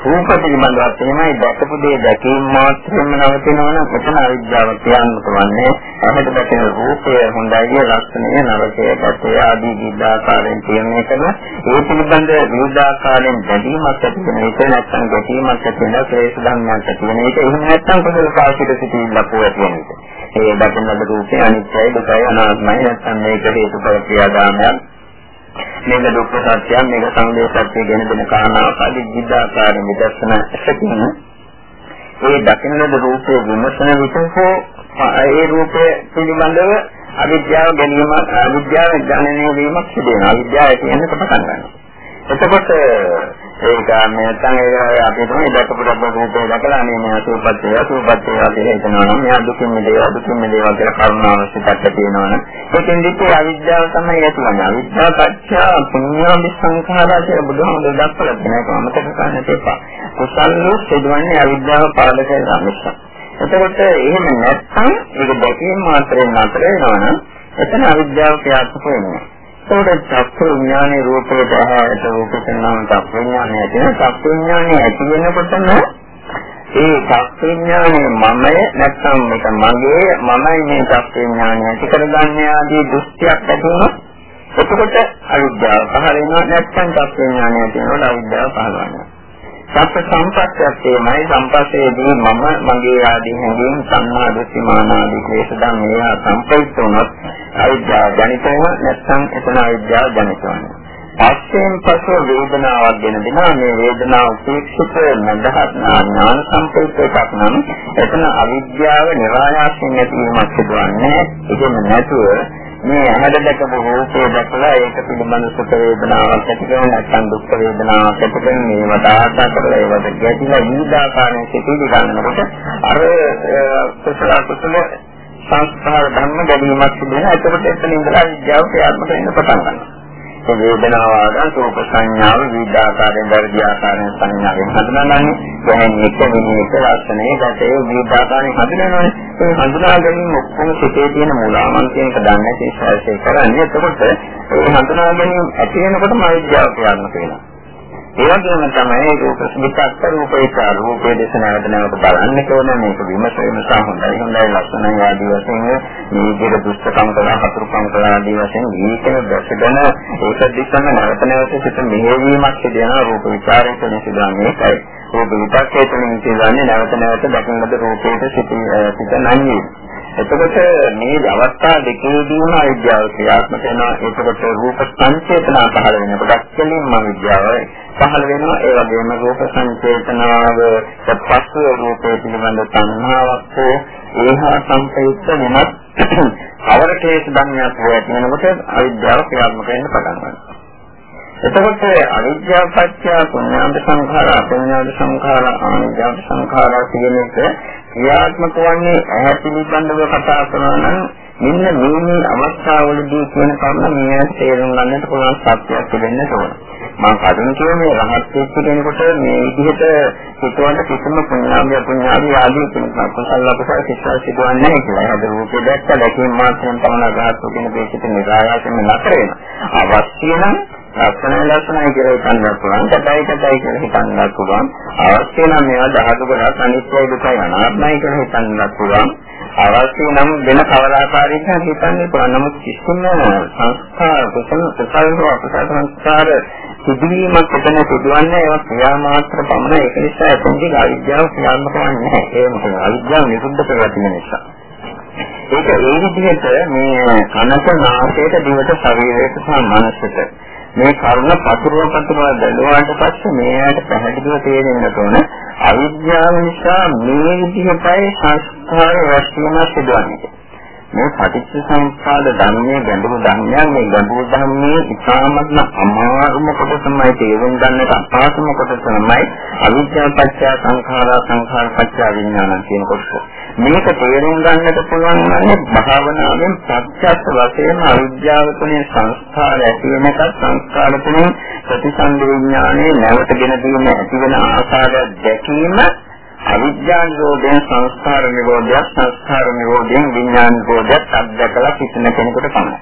රූප පිළිබඳවත් එහෙමයි. දැකපු දේ දැකීම මාත්‍රෙම නවතිනවා නම් එතන අවිද්‍යාව කියන්න පුළුවන්නේ. අපිට දැකෙන රූපය හොඳයි ලක්ෂණය නරකය ගැටේ ආදී විද්‍යාකාරයෙන් තීරණය කරන ඒ පිළිබඳ විවිධාකාරයෙන් දැකීමක් ඇති වෙන එක නැත්නම් ගැටීමක් ඇති වෙන ක්ලේශ ධර්මයක් ඇති වෙන එක. එහෙම නැත්නම් කොහොමද පාසිත සිටින්න පුළුවන් කියන්නේ ඒ දකින ලද රූපේ අනිත්‍යයි දුකයි අනාත්මයි නැත්නම් මේක හේතුඵල ක්‍රියාදාමයක්. මේක දුක්ඛ සත්‍යය මේක සංදේ සත්‍ය ගැන දෙන කාරණාවක් ආදී විද්‍යාකාරයෙන් විදර්ශන ඇතිවෙන ඒ දකින්නද රූපේ විමසන විට හෝ ඒ රූපේ පිළිබඳව අවිද්‍යාව ගැනීම අවිද්‍යාව ජනනය වීමක් සිදු වෙනවා. අවිද්‍යාව කියන්නේ පටන් ගන්නවා. එතකොට ඒක මේ නැත්නම් අපි තමයි දැකපු රූපේ දැකලා අනේ මේ අසුපත් වේ අසුපත් වේ කියලා හිතනවා නම් මෙයා දුකින් මිදේවා දුකින් මිදේවා කියලා කරුණාව සිතට තියෙනවනේ ඒකෙන් දිත්තේ අවිද්‍යාව තමයි ඇතිවන්නේ අවිද්‍යාව පත්‍ය පුඤ්ඤාභි සංඛාරා කියලා බුදුහාමුදුරුවෝ දක්වලා තියෙනවා. අමතක කරන්න එපා. කුසල් සිදුවන්නේ අවිද්‍යාව පාදක නිසා එතකොට එහෙම නැත්නම් ඒක දැකීම මාත්‍රයෙන් නතර වෙනවනම් එතන අවිද්‍යාව ක්‍රියාත්මක වෙනවා ඒකට චක්කු විඥානයේ රූපේ පහයට රූපකනාම චක්කු විඥානය ඇති වෙන චක්කු විඥානය ඇති වෙනකොටම ඒ චක්කු විඥානයේ මමය නැත්නම් මේක මගේ මමයි මේ චක්කු විඥානය ඇති කරගන්නේ ආදී දෘෂ්ටියක් ඇති වුණොත් එතකොට අවිද්‍යාව පහළ වෙනවා. නැත්නම් චක්කු විඥානය ඇති වෙනකොට අවිද්‍යාව පහළ වෙනවා. සත්‍ය සම්පස්සයක් තේමයි සම්පස්සේදී මම මගේ ආදී හැඟීම් සංහා දෘෂ්ටිමාන ආදී ක්ලේශ ධම් මේවා සම්ප්‍රයුක්ත වුණොත් අවිද්‍යාව ජනිත වෙනවා නැත්නම් එතන අවිද්‍යාව ජනිත වෙනවා. පස්යෙන් පසු වේදනාවක් ගෙන දෙනවා. මේ වේදනාව උපේක්ෂිත නැදහත් ඥාන සම්ප්‍රයුක්ත එකක් නම් එතන අවිද්‍යාව નિરાයාසයෙන් ඇතිවීමක් සිදුවන්නේ ඒකෙම නැතුව මේ ඇහැට දැකපු රූපේ දැකලා ඒක පිළිබඳ සුඛ වේදනාවක් ඇති කරන නැත්නම් දුක් වේදනාවක් ඇති කරන මේවට ආශා කරලා ඒවට ගැටිලා විවිධාකාරයෙන් සිටිවි ගන්නකොට අර කුසල කුසල සංස්කාර ධර්ම ගැනීමක් සිදු වෙනවා. ඒකට එතන ඉඳලා විද්‍යාව ක්‍රියාත්මක වෙන්න පටන් ගන්නවා. ඒ වේදනාව ආගන් රූප සංඥාව විවිධාකාරයෙන් වැඩි ආකාරයෙන් සංඥාවෙන් හඳුනාගන්නේ දැනෙන එක වෙනක ලක්ෂණේ ගැටේ විවිධාකාරයෙන් හඳුනනවනේ. ඒ හඳුනා ගැනීම ඔක්කොම සිතේ තියෙන මූලාමන්තයෙන් කඩන්නේ ඒ කරන්නේ. එතකොට ඒ හඳුනා ගැනීම ඇති වෙනකොටම අවිද්‍යාව ක්‍රියාත්මක වෙනවා. ඒ වගේම තමයි රූප විචක්ක රූපේක රූපේ දේශ නැවත නැවත බලන්න ඕන මේක විමස විමස හොඳයි හොඳයි ලක්ෂණයි ආදී වශයෙන් මේ විදිහට දුෂ්ටකම් කරලා හතුරුකම් කරලා ආදී වශයෙන් මේකේ දැසගෙන ඒක දිස්සම නැවත නැවත සිත මෙහෙවීමක් සිදෙනවා. රූප විචාරයෙන් සිදුවන්නේ ඒකයි රූප විචක්කයෙන් සිදුවන්නේ නැවත නැවත දකින්නද රූපේට සිත සිත නැන්නේ එතකොට මේ අවස්ථා දෙකේදීම අවිද්‍යාව ක්‍රියාත්මක වෙනවා. එතකොට රූප සංචේතනා පහළ වෙනකොට කෙලින්ම අවිද්‍යාව පහළ වෙනවා. ඒ වගේම රූප සංචේතනාව පස්ව රූපේ පිළිබඳ සංහාවක් හෝ ඒහා සංපයුක්ත වෙනත් (clears throat) අවර කේස් ධර්මයක් හෝ ඇති වෙනකොට අවිද්‍යාව ක්‍රියාත්මක වෙන්න පටන් ගන්නවා. එතකොට අවිද්‍යාව පත්‍ය පුඤ්ඤාන්ත සංඛාර අපුඤ්ඤාන්ත සංඛාර ආනිජාත සංඛාර කියන එක ක්‍රියාත්මක වන්නේ ඇහැ පිළිබඳව කතා කරනවා නම් මෙන්න මේ මේ අවස්ථාවලදී කියන කරුණ මේ තේරුම් ගන්නට පුළුවන් සත්‍යයක් වෙන්න ඕන. මම කලින් කියන්නේ රහත් වෙච්ච කෙනෙකුට මේ විදිහට හිතවන්න කිසිම පුණ්‍යාවිය පුණ්‍යාවිය ආදී කුසල ලබසාර කිසිවක් සිදුවන්නේ නැහැ කියලා. හද රූපේ දැක්ක දැකීම මාත්‍රෙන් තමයි රහත් වෙන දෙයකට නිරායාසයෙන්ම නතර වෙනවා. අවශ්‍ය නම් ලක්ෂණ ලක්ෂණයි කියලා හිතන්නත් පුළුවන්. කටයි කටයි කියලා හිතන්නත් පුළුවන්. අවශ්‍ය නම් මේවා ධාතු කොටස් අනිත්‍යයි දුකයි අනාත්මයි කියලා හිතන්නත් පුළුවන්. අවශ්‍ය නම් වෙන කවදාකාරයකින් හිතන්නේ පුළුවන්. නමුත් කිසිම සංස්කාර කුසල කුසල හෝ අකුසල සංස්කාර සිදුවීමක් එතන සිදුවන්නේ ඒවා ක්‍රියා මාත්‍ර පමණ ඒක නිසා එතනදී අවිද්‍යාව ක්‍රියාත්මක වන්නේ නැහැ. ඒ මොකද අවිද්‍යාව නිරුද්ධ කරලා තියෙන නිසා. ඒක ඒ විදිහට මේ කනක නාසයට දිවට ශරීරයට සහ මනසට මේ කරුණ පතුරව පතුරව බැලුවාට පස්සේ මේකට පැහැදිලිව තේරෙන්න ඕන අවිද්‍යාව නිසා මේ විදිහටයි සංස්කාර රැස්වීම සිදුවන්නේ. මේ පටිච්ච සමුප්පාද ධර්මයේ ගැඹුරු ධර්මයන් මේ ගැඹුරු ධර්මයේ ඉතාමත්ම අමාරුම කොට තමයි තේරුම් ගන්නට අපහසුම කොට තමයි අවිද්‍යාව පත්‍ය සංඛාරා සංඛාර පත්‍ය විඥාන කියන කොටස. මේක තේරුම් ගන්නට පුළුවන් නම් භාවනාවෙන් ප්‍රත්‍යක්ෂ වශයෙන් අවිද්‍යාව තුළින් සංස්කාර ඇති වෙනකත් සංස්කාර තුළින් ප්‍රතිසන්ද විඥානයේ නැවතගෙන දීම ඇති වෙන ආකාරය දැකීම අවිද්‍යා නිරෝධයෙන් සංස්කාර නිරෝධයක් සංස්කාර නිරෝධයෙන් විඥාන නිරෝධයක් අත්දකලා කිසිම කෙනෙකුට පමණයි.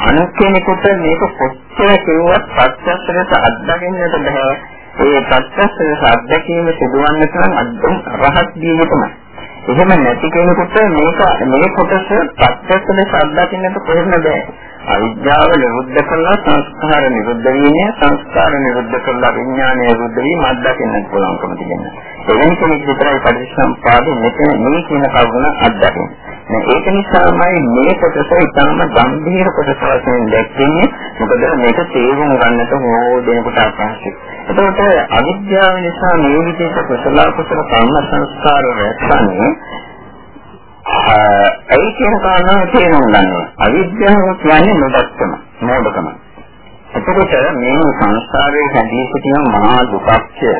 අනිත් කෙනෙකුට මේක කොච්චර කිව්වත් ප්‍රත්‍යක්ෂයට අත්දකින්නට බෑ. ඒ ප්‍රත්‍යක්ෂ අත්දැකීම සිදුවන්න තරම් අද්දුම් රහත් වීමයි. එහෙම නැති කෙනෙකුට මේක මේ කොටස ප්‍රත්‍යක්ෂ ලෙස අත්දකින්නට කොහෙන්ද බෑ. අවිද්‍යාව නිරුද්ධ කළා සංස්කාර නිරුද්ධ වීමේ සංස්කාර නිරුද්ධ කළා විඥානය නිරුද්ධ වීම අත්දකින්න පුළුවන්කම තිබෙනවා. එවැනි කෙනෙක් විතරයි පරිසම්පාදේ මෙතන මේ කියන කරුණ අත්දකින්නේ. ඒක නිසාමයි මේ කොටස ඉතාම ගැඹීර කොටස වශයෙන් දැක්වෙන්නේ. මොකද මේක තේරුම් ගන්නට ඕන දෙනකොට අපහසුයි. එතකොට අවිද්‍යාව නිසා මේ විදිහට කුසල කුසල කර්ම සංස්කාර රැස්වන්නේ ඒ කියන කාරණාව තේරුම් ගන්නවා. අවිද්‍යාව කියන්නේ නොදක්කම, මෝඩකම. එතකොට මේ සංස්කාරයේ හැදී සිටින මහා දුක්ඛය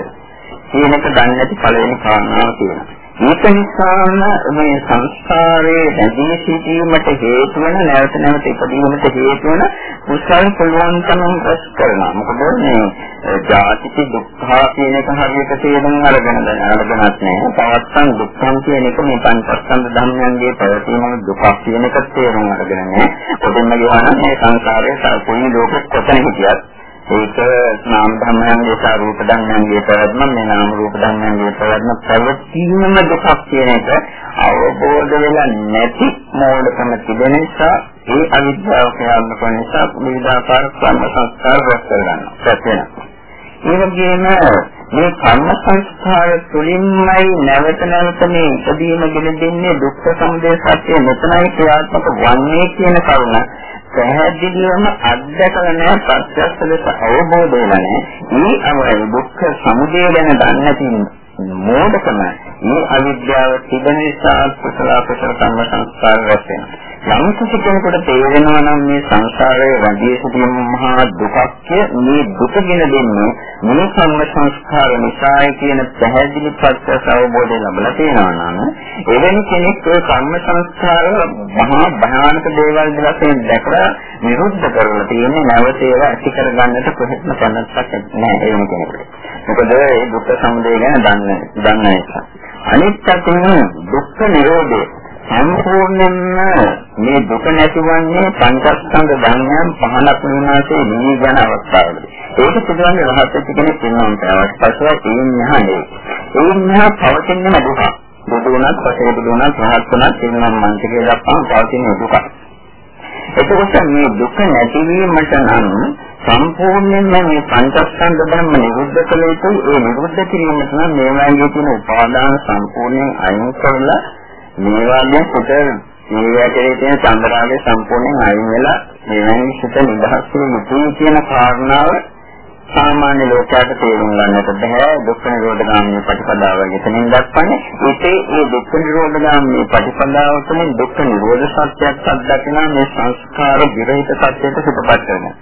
කියන එක දන්නේ නැති පළවෙනි කාරණාව තියෙනවා. ඒක නිසාම මේ සංස්කාරයේ රැඳී සිටීමට හේතු වෙන නැවත නැවත ඉපදීමට හේතු වෙන කුසල් පුළුවන් තරම් රැස් කරනවා. මොකද මේ ජාතික දුක්ඛ කියන එක හරියට තේරුම් අරගෙන දැන අරගෙනත් නෑ. පවත්තන් දුක්ඛම් කියන එක මේ පංචස්කන්ධ ධර්මයන්ගේ පැවතීම දුක කියන එක තේරුම් අරගෙන නෑ. ඔතෙන්ම ගියානම් මේ සංසාරයේ සල්පුණි ලෝකෙ කොතන හිටියත් ඒක නාම ධර්මයන්ගේ සහ රූප ධර්මයන්ගේ පැවැත්ම මේ නාම රූප ධර්මයන්ගේ පැවැත්ම පැවැත්ීම දුකක් කියන එක අවබෝධ වෙලා නැති මෝඩකම තිබෙන නිසා ඒ අවිද්‍යාව ක්‍රියාත්මක වෙන නිසා විවිධාකාර කර්ම සංස්කාර රැස් කරගන්නවා. ඒ වගේම මේ කර්ම සංස්කාර තුළින්මයි නැවත නැවත මේ ඉදීම ගෙන දෙන්නේ දුක්ඛ සමුදය සත්‍ය මෙතනයි ක්‍රියාත්මක වන්නේ කියන කරුණ පැහැදිලිවම අත්දැකලා නැහැ ප්‍රත්‍යක්ෂ ලෙස අවබෝධ වෙලා නැහැ. මේ අවය දුක්ඛ සමුදය ගැන දන්නේ නැති මෝඩකම මේ අවිද්‍යාව තිබෙන නිසා කුසල කුසල කර්ම සංස්කාර රැස් වෙනවා. යම් කිසි කෙනෙකුට තේරෙනවා නම් මේ සංසාරයේ රැඳී සිටින මහා දුකක්ය මේ දුකගෙන දෙන්නේ මේ කර්ම සංස්කාර නිසායි කියන පැහැදිලි ප්‍රත්‍යක්ෂ අවබෝධය ලැබලා තියෙනවා නම් එවැනි කෙනෙක් ඒ කර්ම සංස්කාර මහා භයානක දේවල් වශයෙන් දැකලා නිරුද්ධ කරලා තියෙන්නේ නැවත ඒවා ඇති කරගන්නට කොහෙත්ම කැමැත්තක් නැහැ එවැනි කෙනෙකුට. මොකද ඒ දුක්ඛ සමුදය ගැන දන්න දන්න නිසා. අනිත් අතින් දුක්ඛ නිරෝධය සම්පූර්ණයෙන්ම මේ දුක නැතිවන්නේ පංචස්කන්ධ ධර්මයන් පහලක් වුණාසේ නිවි යන අවස්ථාවලදී. ඒක සිදුවන්නේ රහත් වෙච්ච කෙනෙක් වෙනවා පස්සෙ ඒ ඥානෙ. ඒ ඥාන පවතින්නේ දුක. බුදු වුණත්, පසේ බුදු වුණත්, රහත් වුණත්, සිනනම් මන්ත්‍රකේ දක්වා පවතින දුක. එතකොට මේ දුක නැතිවීමට නම් සම්පූර්ණයෙන්ම මේ පංචස්කන්ධ ධර්ම නිරුද්ධ කළ යුතුයි. ඒ නිරුද්ධ කිරීමට නම් මේවාගේ තියෙන උපාදාන සම්පූර්ණයෙන් අයින් කරලා මේවාගේ කොට මේවා කෙරේ තියෙන චන්දරාගය සම්පූර්ණයෙන් අයින් වෙලා මෙවැනි සිත නිදහස් වෙන යුතුයි කියන කාරණාව සාමාන්‍ය ලෝකයට තේරුම් ගන්නට බෑ දුක්ඛ නිරෝධ ගාමී ප්‍රතිපදාව එතනින් දක්වන්නේ ඒකේ මේ දුක්ඛ නිරෝධ ගාමී ප්‍රතිපදාව තුළින් දුක්ඛ නිරෝධ සත්‍යයක් අත්දකින මේ සංස්කාර විරහිත සත්‍යයට පිටපත් වෙනවා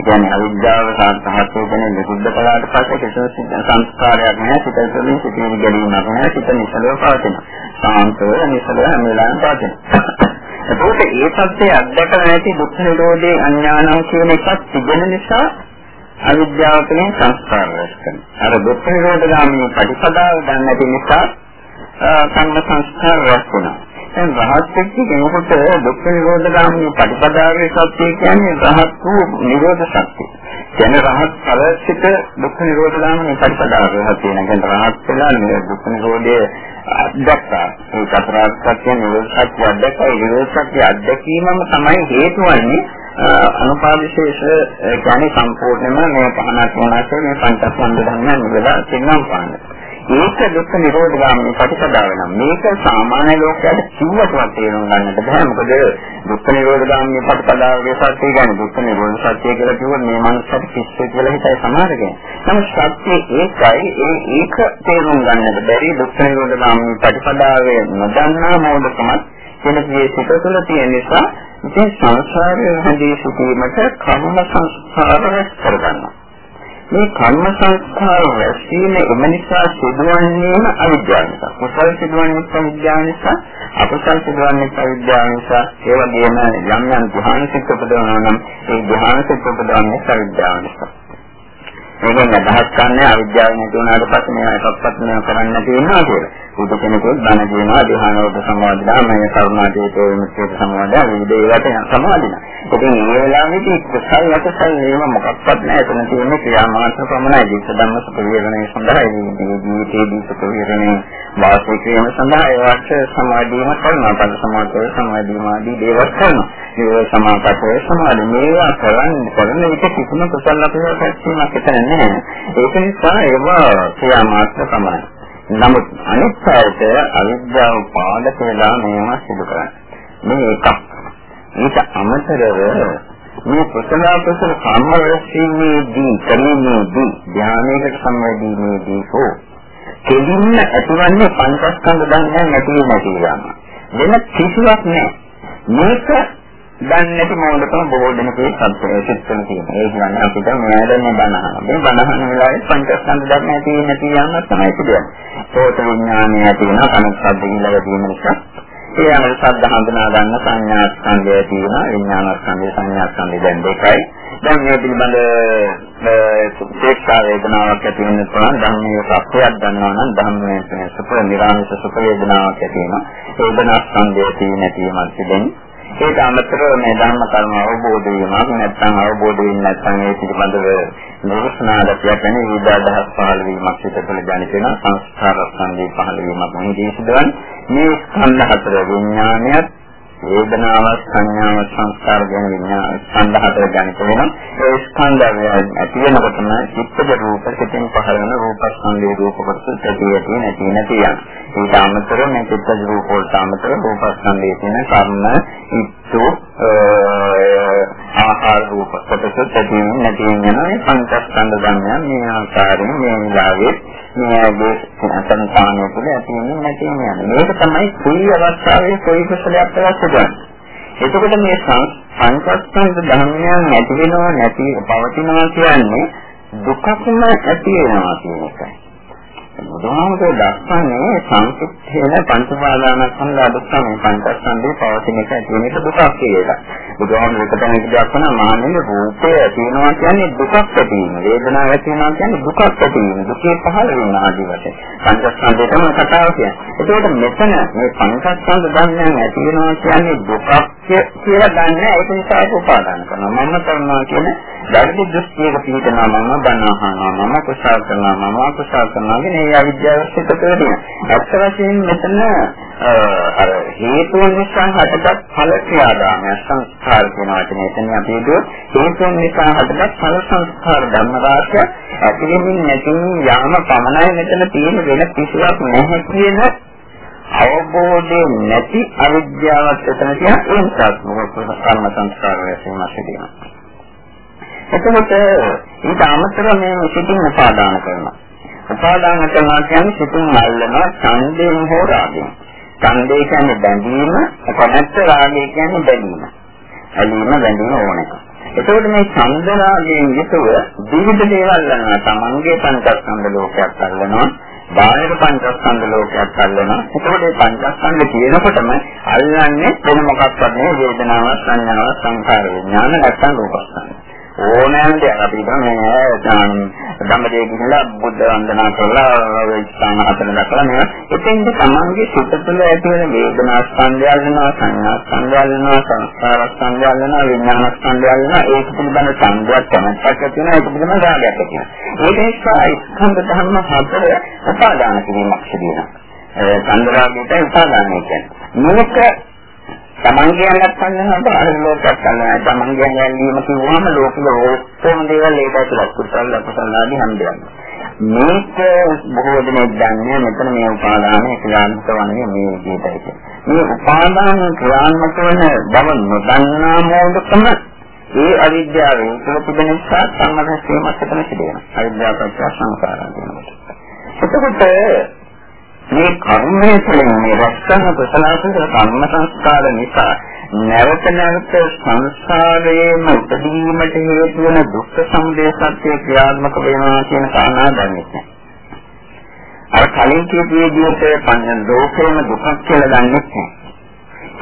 කියන්නේ අවිද්‍යාව සාහසෝ කියන විසුද්ධ කලාවට පස්සේ කිසිම සංස්කාරයක් නැහැ සිත තුළින් සිටින ගැනීමක් නැහැ සිත නිසලව පවතින. සාන්තව නිසලව හැම වෙලාවෙම පවතින. එතකොට ඒ සත්‍යය අත්දැක නැති දුක් නිරෝධේ අඥානං කියන එකක් තිබෙන නිසා අවිද්‍යාව තුළින් සංස්කාර රැස් කරනවා. අර දුක් නිරෝධ ගාමී ප්‍රතිපදාව ගන්න නැති නිසා සංඝ සංස්කාර රැස් වෙනවා. දැන් රහත් වෙච්ච කෙනෙකුට දුක්ඛ නිරෝධ ගාමී ප්‍රතිපදාවේ සත්‍ය කියන්නේ රහත් වූ නිරෝධ සත්‍ය. කියන්නේ රහත් ඵලසිත දුක්ඛ නිරෝධ ගාමී ප්‍රතිපදාව සත්‍ය කියන රහත් වෙලා මේ දුක්ඛ නිරෝධයේ අද්දක්වා ඒ චතුරාර්ය සත්‍ය නිරෝධ සත්‍ය අද්දක්වා නිරෝධ සත්‍ය අද්දකීමම තමයි හේතු වන්නේ අනුපාදිශේෂ කියන්නේ සම්පූර්ණයෙන්ම මේ පහනක් වුණාසේ මේ පංචස්කන්ධ ධර්මයන් නිරෝධ සින්නම් පාන්නේ. ඒක දුක්ඛ නිරෝධ ගාමී ප්‍රතිපදාව නම් මේක සාමාන්‍ය ලෝකයට කිව්වටවත් තේරුම් ගන්නට බෑ මොකද දුක්ඛ නිරෝධ ගාමී ප්‍රතිපදාවගේ සත්‍ය කියන්නේ දුක්ඛ නිරෝධ සත්‍ය කියලා කිව්වොත් මේ මනසට කිස්සෙ කියලා හිතයි සමහරගෙන. නමුත් සත්‍ය ඒකයි ඒ ඒක තේරුම් ගන්නට බැරි දුක්ඛ නිරෝධ ගාමී ප්‍රතිපදාවේ නොදන්නා මොඩකමත් කෙනෙකුගේ සිත තුළ තියෙන නිසා ඉතින් සංසාරයේ හැදී සිටීමට කර්ම සංස්කාර රැස් කරගන්නවා. මේ කර්ම සංස්කාර රැස්වීම එම නිසා සිදුවන්නේම අවිද්‍යාව නිසා. කුසල සිදුවන්නේ අවිද්‍යාව නිසා, අකුසල සිදුවන්නේ අවිද්‍යාව නිසා. ඒ වගේම යම් යම් ධ්‍යාන සිත් උපදවනවා නම් ඒ ධ්‍යාන සිත් උපදවන්නේ අවිද්‍යාව නිසා. මේකෙන් අදහස් ගන්න අවිද්‍යාව නැති වුණාට පස්සේ මේවා එකක්වත් මේවා කරන්න නැති වෙනවා කියලා. බුදු කෙනෙකුත් බණ කියනවා ධ්‍යානවලට සමාදිනා මේ කරුණාදීතේ විමුක්තියට සමාදා විවිධ ඒවාට සමාදිනා. ඉතින් මේ වෙලාවේදී කුසල යටසල් මේව මොකක්වත් නැහැ. එතන තියෙන්නේ ක්‍රියාමාත්‍ර පමණයි. ජීවිත ධම්ම සුඛ විහරණය සඳහා ජීවිතයේදී සුඛ විහරණය වාසය කිරීම සඳහා ඒවට සමාධියම කරනවා. පද සමාධිය සමාධියම ආදී දේවල් කරනවා. ඒ සමාපත්තේ සමාධි මේවා කරන්නේ කරන විට කිසිම කුසල අපේක්ෂාවක් නැහැ. ඒක නිසා ඒවා ක්‍රියාමාත්‍ර පමණයි. නමුත් අනිත් පැයට අවිද්‍යාව පාදක වෙලා මේවා සිදු කරන්නේ. මේ එකක්. ඊට අමතරව මේ කුසල කුසල කර්ම රැස්වීමේදී කර්මයේදී ධානයකට සම්බන්ධීමේදී හෝ කෙලින්ම ඇතිවන්නේ පංචස්කන්ධ ධර්මයන් ඇති වෙන නැති යනවා. වෙන කිසිවක් නැහැ. මේක දන්නේ නැති මොඩකම බොහෝ දෙනෙකුගේ සත්‍යය සිත්තුන තියෙනවා. ඒ කියන්නේ අපිට මෙයා දැන් බනහන. මේ බනහන වෙලාවේ පංචස්කන්ධ ධර්ම ඇති වෙන නැති යන්න තමයි සිදුවන්නේ. සෝත විඥානය ඇති වෙනවා කනක් ශබ්ද ඊළඟ තියෙන නිසා. ඒ අනුව ශබ්ද හඳුනා ගන්න සංඥා ස්කන්ධය තියෙනවා. විඥාන ස්කන්ධය සංඥා ස්කන්ධය දැන් දෙකයි. දැන් මේ පිළිබඳ සුපේක්ෂා වේදනාවක් ඇති වෙන තරම් ධම්මයේ සත්‍යයක් දන්නවා නම් ධම්මයේ සුප නිරාමිෂ සුප වේදනාවක් ඇති වෙනවා. වේදනා ස්කන්ධය තියෙන තියෙනවා තිබෙන්නේ. ඒක අමතරව මේ ධර්ම කර්ම අවබෝධ වීමක් නැත්නම් අවබෝධ වෙන්නේ නැත්නම් ඒ පිළිබඳව නිරසනාදතියක් වෙන විදාදහස් පහළ වීමක් සිත තුළ ජනිත වෙන සංස්කාර සංදී පහළ වීමක් මොහොතේ සිදුවන්නේ. මේ ස්කන්ධ හතර විඥානයත් වේදනාවක් සංඥාවක් සංස්කාර ගැන විඥාන ස්කන්ධ හතර ජනිත වෙන ඒ ස්කන්ධය ඇති වෙනකොටම චිත්තජ රූප සිතින් පහළ වෙන රූප ස්කන්ධයේ රූප කොටස ඇති ඇති නැති නැති යන ඊට අමතරව මේ චිත්තජ රූප වලට අමතරව රූප ස්කන්ධයේ තියෙන කර්ම ඉත්තු ආහාර රූප කොටස ඇති නැති යන පංචස්කන්ධ ධර්මයන් මේ ආකාරයෙන් මේ විලාවේ මේගේ සංස්කාරය තුළ ඇති වෙන්නේ නැති වෙන්නේ. මේක තමයි කුයි අවස්ථාවේ කොයි කුසලයක් අවශ්‍ය කරන්නේ. එතකොට මේ සංස්කෘත ධර්මයන් නැති වෙනවා නැති පවතිනවා කියන්නේ දුකක්ම ඇති වෙනවා කියන එකයි. බුදුහාමුදුරුවෝ දක්වන්නේ සංකෘතේන පංචපාදානස්කන්ධ අදුස්සම පංචස්කන්ධේ පවතින එක ඇති වෙන එක දුකක් කියලා. බුදුහාමුදුරුවෝ එක තැනක දක්වන මහන්නේ රූපය ඇති වෙනවා කියන්නේ දුකක් ඇති වීම. වේදනාව ඇති වෙනවා කියන්නේ දුකක් ඇති වීම. දුකේ පහළ වෙන ආදී වශයෙන්. පංචස්කන්ධය තමයි කතාව කියන්නේ. ඒකෝට මෙතන මේ පංචස්කන්ධ ධර්මයන් ඇති වෙනවා කියන්නේ දුකක් කියලා ගන්න ඒක නිසා ඒක උපාදාන කරනවා. මම කරනවා කියන ධර්ම දෘෂ්ටියක පිටනවා මම බණ අහනවා. මම කුසල කරනවා. මම අකුසල කරනවා කියන ඒ අවිද්‍යාව සිත තුළ තියෙන. ඇත්ත වශයෙන්ම මෙතන අර හේතුන් නිසා හටගත් ඵල ක්‍රියාදාමය සංස්කාර කියන වචනේ. එතන අපි හිතුව හේතුන් නිසා හටගත් ඵල සංස්කාර ධර්ම රාශිය ඇතිවෙමින් නැතිවෙමින් යාම පමණයි මෙතන තියෙන වෙන කිසිවක් නැහැ කියන අවබෝධය නැති අවිද්‍යාවක් එතන තියෙන ඒ නිසා කර්ම සංස්කාර වශයෙන් ඇතිවෙනවා. එතකොට ඊට අමතරව මේ සිතින් උපාදාන කරනවා. උපාදාන කරනවා කියන්නේ සිතුම් අල්ලනවා ඡන්දයෙන් හෝ රාගයෙන්. ඡන්දය කියන්නේ බැඳීම, කැමැත්ත රාගය කියන්නේ බැඳීම. ඇලීම බැඳීම ඕනක. එතකොට මේ ඡන්ද රාගයෙන් යුතුව විවිධ දේවල් අල්ලනවා. තමන්ගේ පංචස්කන්ධ ලෝකයක් අල්ලනවා. බාහිර පංචස්කන්ධ ලෝකයක් අල්ලනවා. එතකොට මේ පංචස්කන්ධ කියනකොටම අල්ලන්නේ වෙන මොකක්වත් නෙවෙයි වේදනාවක්, සංඥාවක්, සංකාර විඥාන නැත්නම් රූපස්කන්ධ. ඕනෑම දෙයක් අපි හිතන මේ ධම්මදේ කියලා බුද්ධ වන්දනා කරලා ස්ථාන හතර දක්වලා මේ එතෙන්ද තමන්ගේ සිත තුළ ඇති වෙන වේදනා ස්කන්ධය වෙනවා සංඥා ස්කන්ධය වෙනවා සංස්කාර ස්කන්ධය වෙනවා විඥාන ස්කන්ධය වෙනවා ඒක පිළිබඳ සංගයක් කැමැත්තක් ඇති වෙනවා ඒක පිළිබඳ රාගයක් ඇති වෙනවා. ඒක නිසා ස්කන්ධ ධර්ම හතර උපාදාන කිරීමක් සිදු වෙනවා. සංගරාගයට උපාදානය කියන්නේ. මේක තමන්ගේ යන්නත් ගන්නවා බාහිර ලෝකයක් ගන්නවා. තමන්ගේ යන්නීම කිව්වම ලෝකෙ ඔක්කොම දේවල් ඒක ඇතුළත් කුසල අකුසල ආදී හැමදේම. මේක බොහෝ දෙනෙක් දන්නේ මෙතන මේ උපාදාන ක්‍රියාත්මක වන්නේ මේ විදිහටයි. මේ උපාදාන ක්‍රියාත්මක වන බව නොදන්නා මොඩකම ඒ අවිද්‍යාවෙන් තුළ තිබෙන නිසා සම්මත සීමත් එතන සිදු වෙනවා. අවිද්‍යාව පත්‍ය සංකාරය වෙනවා එතකොට මේ කර්මය තුළින් මේ රක්ෂණ කුසලාසන කර්ම සංස්කාර නිසා නැවත නැවත සංසාරයේම උපදීමට හේතු වන දුක්ඛ සමුදය සත්‍ය ක්‍රියාත්මක වෙනවා කියන කාරණා දන්නේ නැහැ. අර කලින් කියපු විදිහට පඤ්ඤ ලෝකේම දුකක් කියලා දන්නේ නැහැ.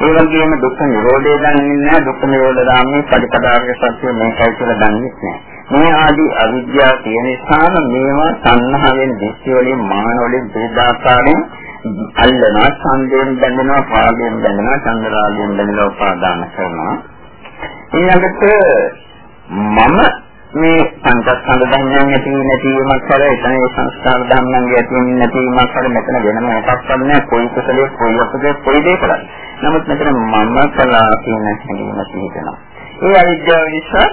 ඒ වගේම දුක්ඛ නිරෝධය දන්නේ නැහැ. දුක්ඛ නිරෝධ ධාමයේ පරිපදාර්ය සත්‍ය මේකයි කියලා දන්නේ නැහැ. මේ ආදී අවිද්‍යාව තියෙන නිසාම මේවා සංහාවෙන් දිස්ත්‍ය වලින් මාන වලින් බෙදාකාරයෙන් අල්ලනවා සංදේන් බැඳෙනවා පාදයෙන් බැඳෙනවා චන්දරාගයෙන් බැඳෙනවා උපාදාන කරනවා ඊළඟට මම මේ සංකප්ප ධර්මයන් ඇති නැතිවීමක් කර එතන ඒ සංස්කාර ධර්මයන්ගේ ඇති නැතිවීමක් කර මෙතන වෙනම එකක් නැහැ කොයි කුසලයේ කොයි අපදේ කොයි දෙයක් කරන්නේ. නමුත් මෙතන මම කළා කියන හැඟීම සිහිනවා. ඒ අවිද්‍යාව නිසා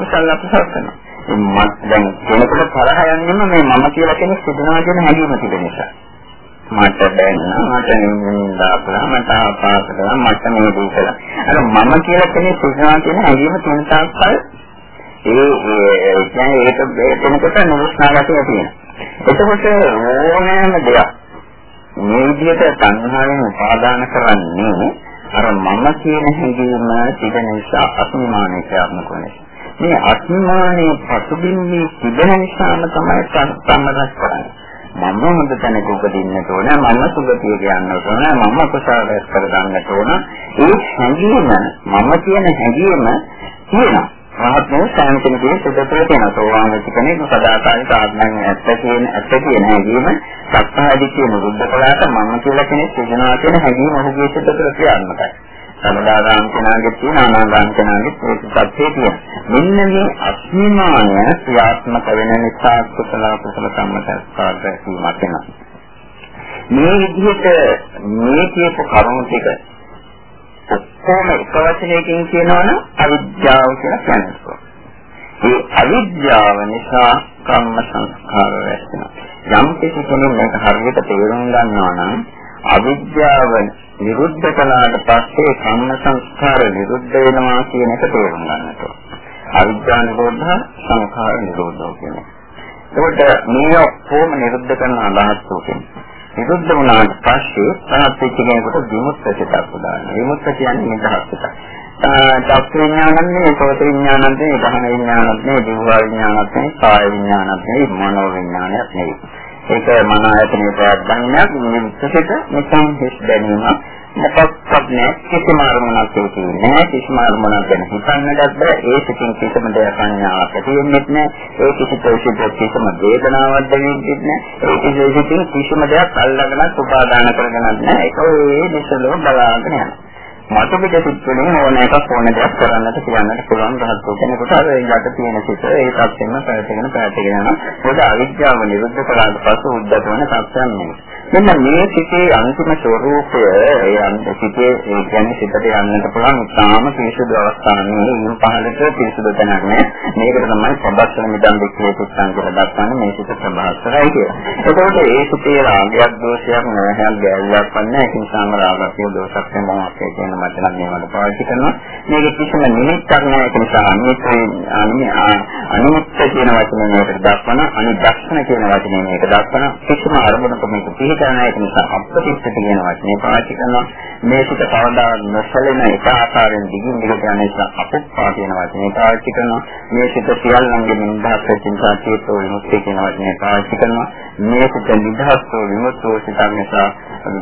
කුසල අපසල් කරනවා. මත් දැන් කෙනෙකුට තරහ යන්නේම මේ මම කියලා කෙනෙක් සිදනවා කියන හැඟීම තිබෙන නිසා. මට දැන්න මට නින්දාපලා මට ආපාස කළා මට මේ දේ කළා. අර මම කියලා කෙනෙක් සිදනවා කියන හැඟීම තියෙන තාක්කල් ඒ කියන්නේ ඒක දෙනකොට නුස්නාගතිය තියෙනවා. එතකොට ඕනෑම දෙයක් මේ විදිහට සංහාවෙන් උපාදාන කරන්නේ අර මම කියන හැඟීම තිබෙන නිසා අසුමානයේ ක්‍රියාත්මක වෙනවා. මේ අසුමානයේ පසුබිම්බී තිබෙන නිසාම තමයි සම්මතස් කරන්නේ. මම හොඳ තැනක උපදින්නට ඕන මම සුගතිය කියන්නට ඕන මම කුසල රැස් කර ගන්නට ඕන ඒ හැඟීම මම කියන හැඟීම තියෙනවා රහත්ෝ සෑම කෙනෙකුගේ සුදතර තියෙන සෝවාන් වෙච්ච කෙනෙක් සදාකාලික ආත්මයන් ඇත්ත කියන ඇත්ත කියන හැඟීම සත්‍යයදි කියන බුද්ධ කලාවට මම කියලා කෙනෙක් සිදනවා කියන හැඟීම ඔහුගේ සුදතර ක්‍රියාත්මකයි. සමදාගාම කෙනාගේ තියෙන අනාගාම කෙනාගේ ප්‍රතිපත්තිය තියෙන. මෙන්න මේ අස්මිමානය ක්‍රියාත්මක වෙන නිසා කුසල කුසල සම්මතස්කාර වීමක් වෙනවා. මේ විදිහට මේ කියපු කරුණු ටික ඔක්කොම එක වචනයකින් කියනවනම් අවිද්‍යාව කියලා කියනවා. ඒ අවිද්‍යාව නිසා කම්ම සංස්කාර රැස් වෙනවා. යම් කිසි කෙනෙක් මේක හරියට තේරුම් ගන්නවා නම් අවිද්‍යාව නිරුද්ධ කළාට පස්සේ කම්ම සංස්කාර නිරුද්ධ වෙනවා කියන එක තේරුම් ගන්නට ඕන. අවිද්‍යා නිරෝධ සංඛාර නිරෝධෝ කියන්නේ. ඒකට මේ ඔක්කොම නිරුද්ධ කරන අදහස් උකෙන්නේ. නිරුද්ධ වුණාට පස්සේ තනත් වෙච්ච කෙනෙකුට විමුක්ත සිතක් උදානවා. විමුක්ත කියන්නේ නිදහස් සිතක්. චක්ක විඥානන්නේ, සෝත විඥානන්නේ, දහන විඥානන්නේ, දිව විඥානන්නේ, කාය විඥානන්නේ, මනෝ විඥානයක් නෙවෙයි. ඒක මන ආයතනයේ ප්‍රඥාවක් විමුක්ත සිත නිකන් හිස් දැනීමක්. මොකක්වත් නෑ කිසිම අරමුණක් තියෙන්නේ නෑ කිසිම අරමුණක් ගැන හිතන්නවත් බෑ ඒ සිතින් කිසිම දෙයක් සංඥාවක් ඇති වෙන්නේ නෑ ඒ කිසි ප්‍රතිශීලයක් කිසිම වේදනාවක් දැනෙන්නේ නෑ ඒ කිසි සිතින් කිසිම දෙයක් අල්ලගෙන උපාදාන කරගෙන නෑ ඒක ඒ දිශලෝ බලාගෙන යනවා. මතු පිට සිත් වලින් ඕන එකක් ඕන දෙයක් කරන්නට කියන්නට පුළුවන් රහත් කෙනෙකුට අර යට තියෙන සිත ඒ සත්‍යෙම පැවතගෙන පැවතගෙන යනවා. මොකද අවිද්‍යාව නිරුද්ධ කළාට පස්සේ උද්දත වෙන සත්‍යයක් නෙමෙයි. මෙන්න මේ සිතේ අන්තිම ස්වરૂපය ඒ අන්ත සිතේ ඒ කියන්නේ සිතට යන්නට පුළුවන් ඉතාම පිරිසුදු අවස්ථාවේ ඉන් පහළට පිරිසුදු තැනක් නෑ මේකට තමයි ප්‍රබස්සන මිදන් දෙකේ පුස්තන් කියලා දක්වන්නේ මේ සිත ප්‍රබස්සරයි කියලා. එතකොට ඒ සිතේ රාගයක් දෝෂයක් නැහැල් ගැල්ලක් වන්නේ ඒක නිසාම රාගය දෝෂයක් වෙනවා කියන මත නම් මේවට පාවිච්චි කරනවා. මේක කිසිම නිමිත්තක් නෑ ඒක නිසා අනිත් අනිත් කියන වචනේ මේකට දක්වන අනිදක්ෂණ කියන වචනේ මේක දක්වන කිසිම අරමුණක මේක පිළිගන්න කරන ඒක නිසා අප්‍රතිෂ්ඨ කියන වචනේ පාවිච්චි කරනවා. මේ පිට කවදා නොසැලෙන එක ආකාරයෙන් දිගින් දිගට යන නිසා අපුප්පා කියන වචනේ පාවිච්චි කරනවා. මේ පිට සියල්ලන්ගේ නිදහස් චින්තා චේතෝ විමුක්තිය කියන වචනේ පාවිච්චි කරනවා. මේ පිට නිදහස්ව විමුක්තෝ සිතන් නිසා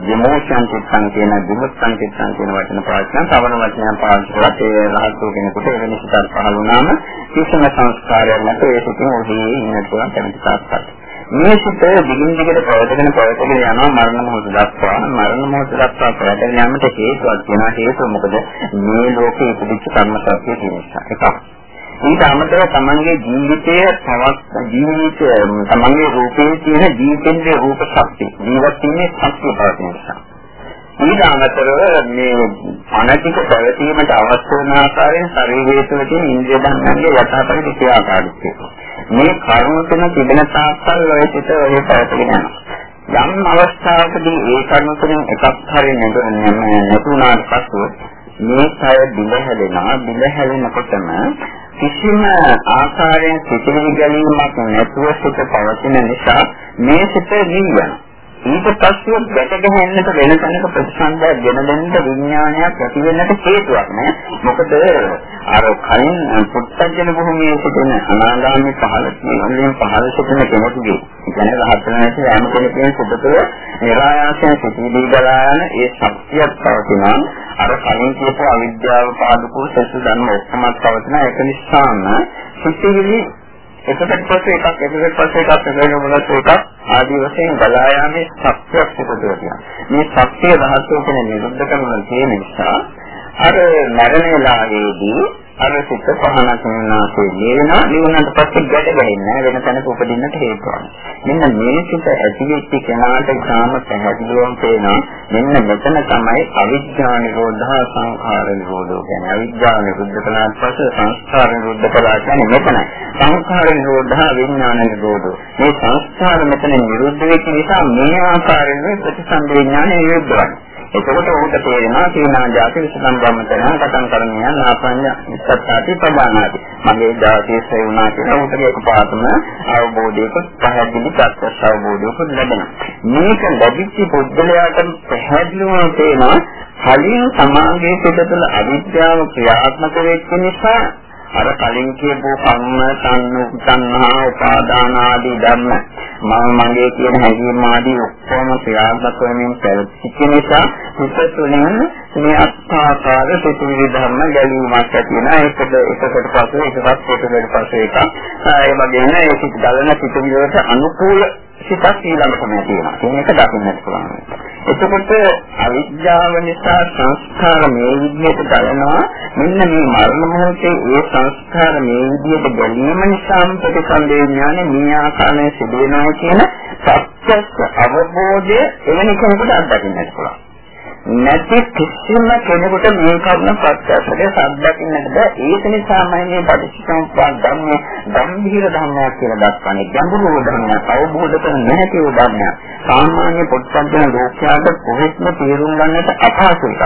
විමෝචන චිත්තං කියන විමුක්තං චිත්තං කියන වචන පාවිච්චි කරන තවන වචනයන් පාවිච්චි කරලා ඒ රහතෝ කෙනෙකුට එවැනි සිතක් පහළ වුණාම කිසිම සංස්කාරයක් නැතුව ඒ සිතින් ඔහි ඉන්නට පුළුවන් කැමති තාක්කත් මේ සිත දිගින් දිගට පැවතගෙන පැවතගෙන යනවා මරණ මොහොත දක්වා. මරණ මොහොත දක්වා පැවතගෙන යන්නට හේතුවක් තියෙනවා හේතුව මොකද? මේ ලෝකේ ඉදිරිච්ච කර්ම සත්‍ය තියෙන නිසා. එකක්. ඊට අමතරව තමන්ගේ ජීවිතයේ තවත් ජීවිත තමන්ගේ රූපේ තියෙන ජීවිතේ රූප ශක්තිය ජීවත් වීමේ ශක්තිය පවතින නිසා. ඊට අමතරව මේ අනතික පැවතීමට අවශ්‍ය වන ආකාරයෙන් ශරීරයේ තුළ තියෙන ඉන්ද්‍රිය ධර්මයන්ගේ යථාපරිදි ක්‍රියාකාරීත්වය මේ කර්ම තුන තිබෙන තාක්කල් ඔය සිත ඔය පැවතගෙන යනවා. යම් අවස්ථාවකදී ඒ කර්ම තුනෙන් එකක් හරි නැතුණාට පසු මේ කය බිඳහැලෙනවා බිඳහැලෙනකොටම කිසිම ආකාරයෙන් සිතිවිලි ගැනීමක් නැතුව සිත පවතින නිසා මේ සිත නිවියනවා. ඊට පස්සේ ගැට ගැහෙන්නට වෙන තැනක ප්‍රතිසන්දයක් ගෙන දෙන්න විඥානයක් ඇති වෙන්නට හේතුවක් නෑ. මොකද අර කලින් පුත්තජන භූමියේ සිටින අනාගාමී පහළ වලින් පහළ සිටින කෙනෙකුගේ කියන්නේ රහතන් වහන්සේ යම් කෙනෙකුගේ සුබතල නිරායාසයෙන් සිටිදී ගලා යන ඒ ශක්තියක් පවතිනවා. අර කලින් කියපු අවිද්‍යාව පාදකෝ සසු ධර්ම ඔක්කොමත් පවතින ඒක නිසාම සිතිවිලි එකකට පස්සේ එකක් එකකට පස්සේ එකක් එකකට මොනවද එකක් ආදී වශයෙන් බලා යාමේ සත්‍යයක් සිදුවෙනවා. මේ සත්‍ය රහස්‍ය කියන නිරුද්ධ කරන තියෙන නිසා අර මරණ වෙලාවේදී අර සිත් පහනක් වෙනාසේ නිවෙනවා නිවුණාට පස්සේ ගැට ගැහෙන්නේ වෙන තැනක උපදින්නට හේතුවක්. මෙන්න මේ සිත් ඇතිවෙච්ච කෙනාට ගාම පැහැදිලිවම පේනවා මෙන්න මෙතන තමයි අවිද්‍යා නිරෝධා සංඛාර නිරෝධෝ කියන්නේ අවිද්‍යා නිරුද්ධ කළාට පස්සේ සංස්කාර නිරුද්ධ කළා කියන්නේ මෙතනයි. සංඛාර නිරෝධා විඥාන නිරෝධෝ. මේ සංස්කාර මෙතන නිරුද්ධ වෙච්ච නිසා මේ ආකාරයෙන් ප්‍රතිසන්ද විඥානය නිරුද්ධ වෙනවා. එතකොට උන්ට තේරෙනවා සීනා ජාති විසම් බ්‍රහ්මචර්යයන් කතන් කරණියන් ආපඤ්ඤ ඉස්සත්තාති ප්‍රදානාති. මගේ ජාතිය ශ්‍රේ වුණා කියලා උන්ට එකපාරටම අවබෝධයක පැහැදිලි ප්‍රත්‍යක්ෂ අවබෝධයක ලැබෙනවා. මේක ලැබිච්ච පුද්ගලයාට පැහැදිලිවම තේනවා කලින් සමාගයේ සිට තුළ අවිද්‍යාව ක්‍රියාත්මක වෙච්ච නිසා අර කලින් කියපු කම්ම තන්නු තණ්හා උපාදාන ආදී ධර්ම මම මගේ කියන හැඟීම් ආදී ඔක්කොම ක්‍රියාත්මක වෙමින් පැවතිච්ච නිසා හිත තුළින් මේ අත්ආකාර සිතුවිලි ධර්ම ගැලීමක් ඇති වෙන ඒකද එකකට පස්සේ එකක් එකකට පස්සේ එකක්. ඒ වගේම ඒ සිත් ගලන සිතුවිලි වලට අනුකූල සිතක් ඊළඟටම තියෙනවා. ඒක දකින්නට පුළුවන්. එතකොට අවිද්‍යාව නිසා සංස්කාර මේ විදිහට ගලනවා. මෙන්න මේ මරණ මොහොතේ ඒ සංස්කාර මේ විදිහට ගැලීම නිසාම ප්‍රතිසන්දේ ඥානෙ මේ ආකාරයෙන් සිදු වෙනවා කියන සත්‍ය අවබෝධය එවැනි කෙනෙකුට අත්දකින්නට පුළුවන්. නැති කිසිම කෙනෙකුට මේ කරුණ ප්‍රත්‍යක්ෂයෙන් සම්දකින්නට බෑ ඒක නිසාමයි මේ පටිච්චසමුප්පාද ධර්ම ගම්භීර ධර්මයක් කියලා දක්වන්නේ. ගැඹුරු ධර්මයක් අවබෝධ කර නැති ධර්මයක්. සාමාන්‍ය පොත්පත්න ලෝකයාට කොහෙත්ම තේරුම් ගන්නට අපහසු එකක්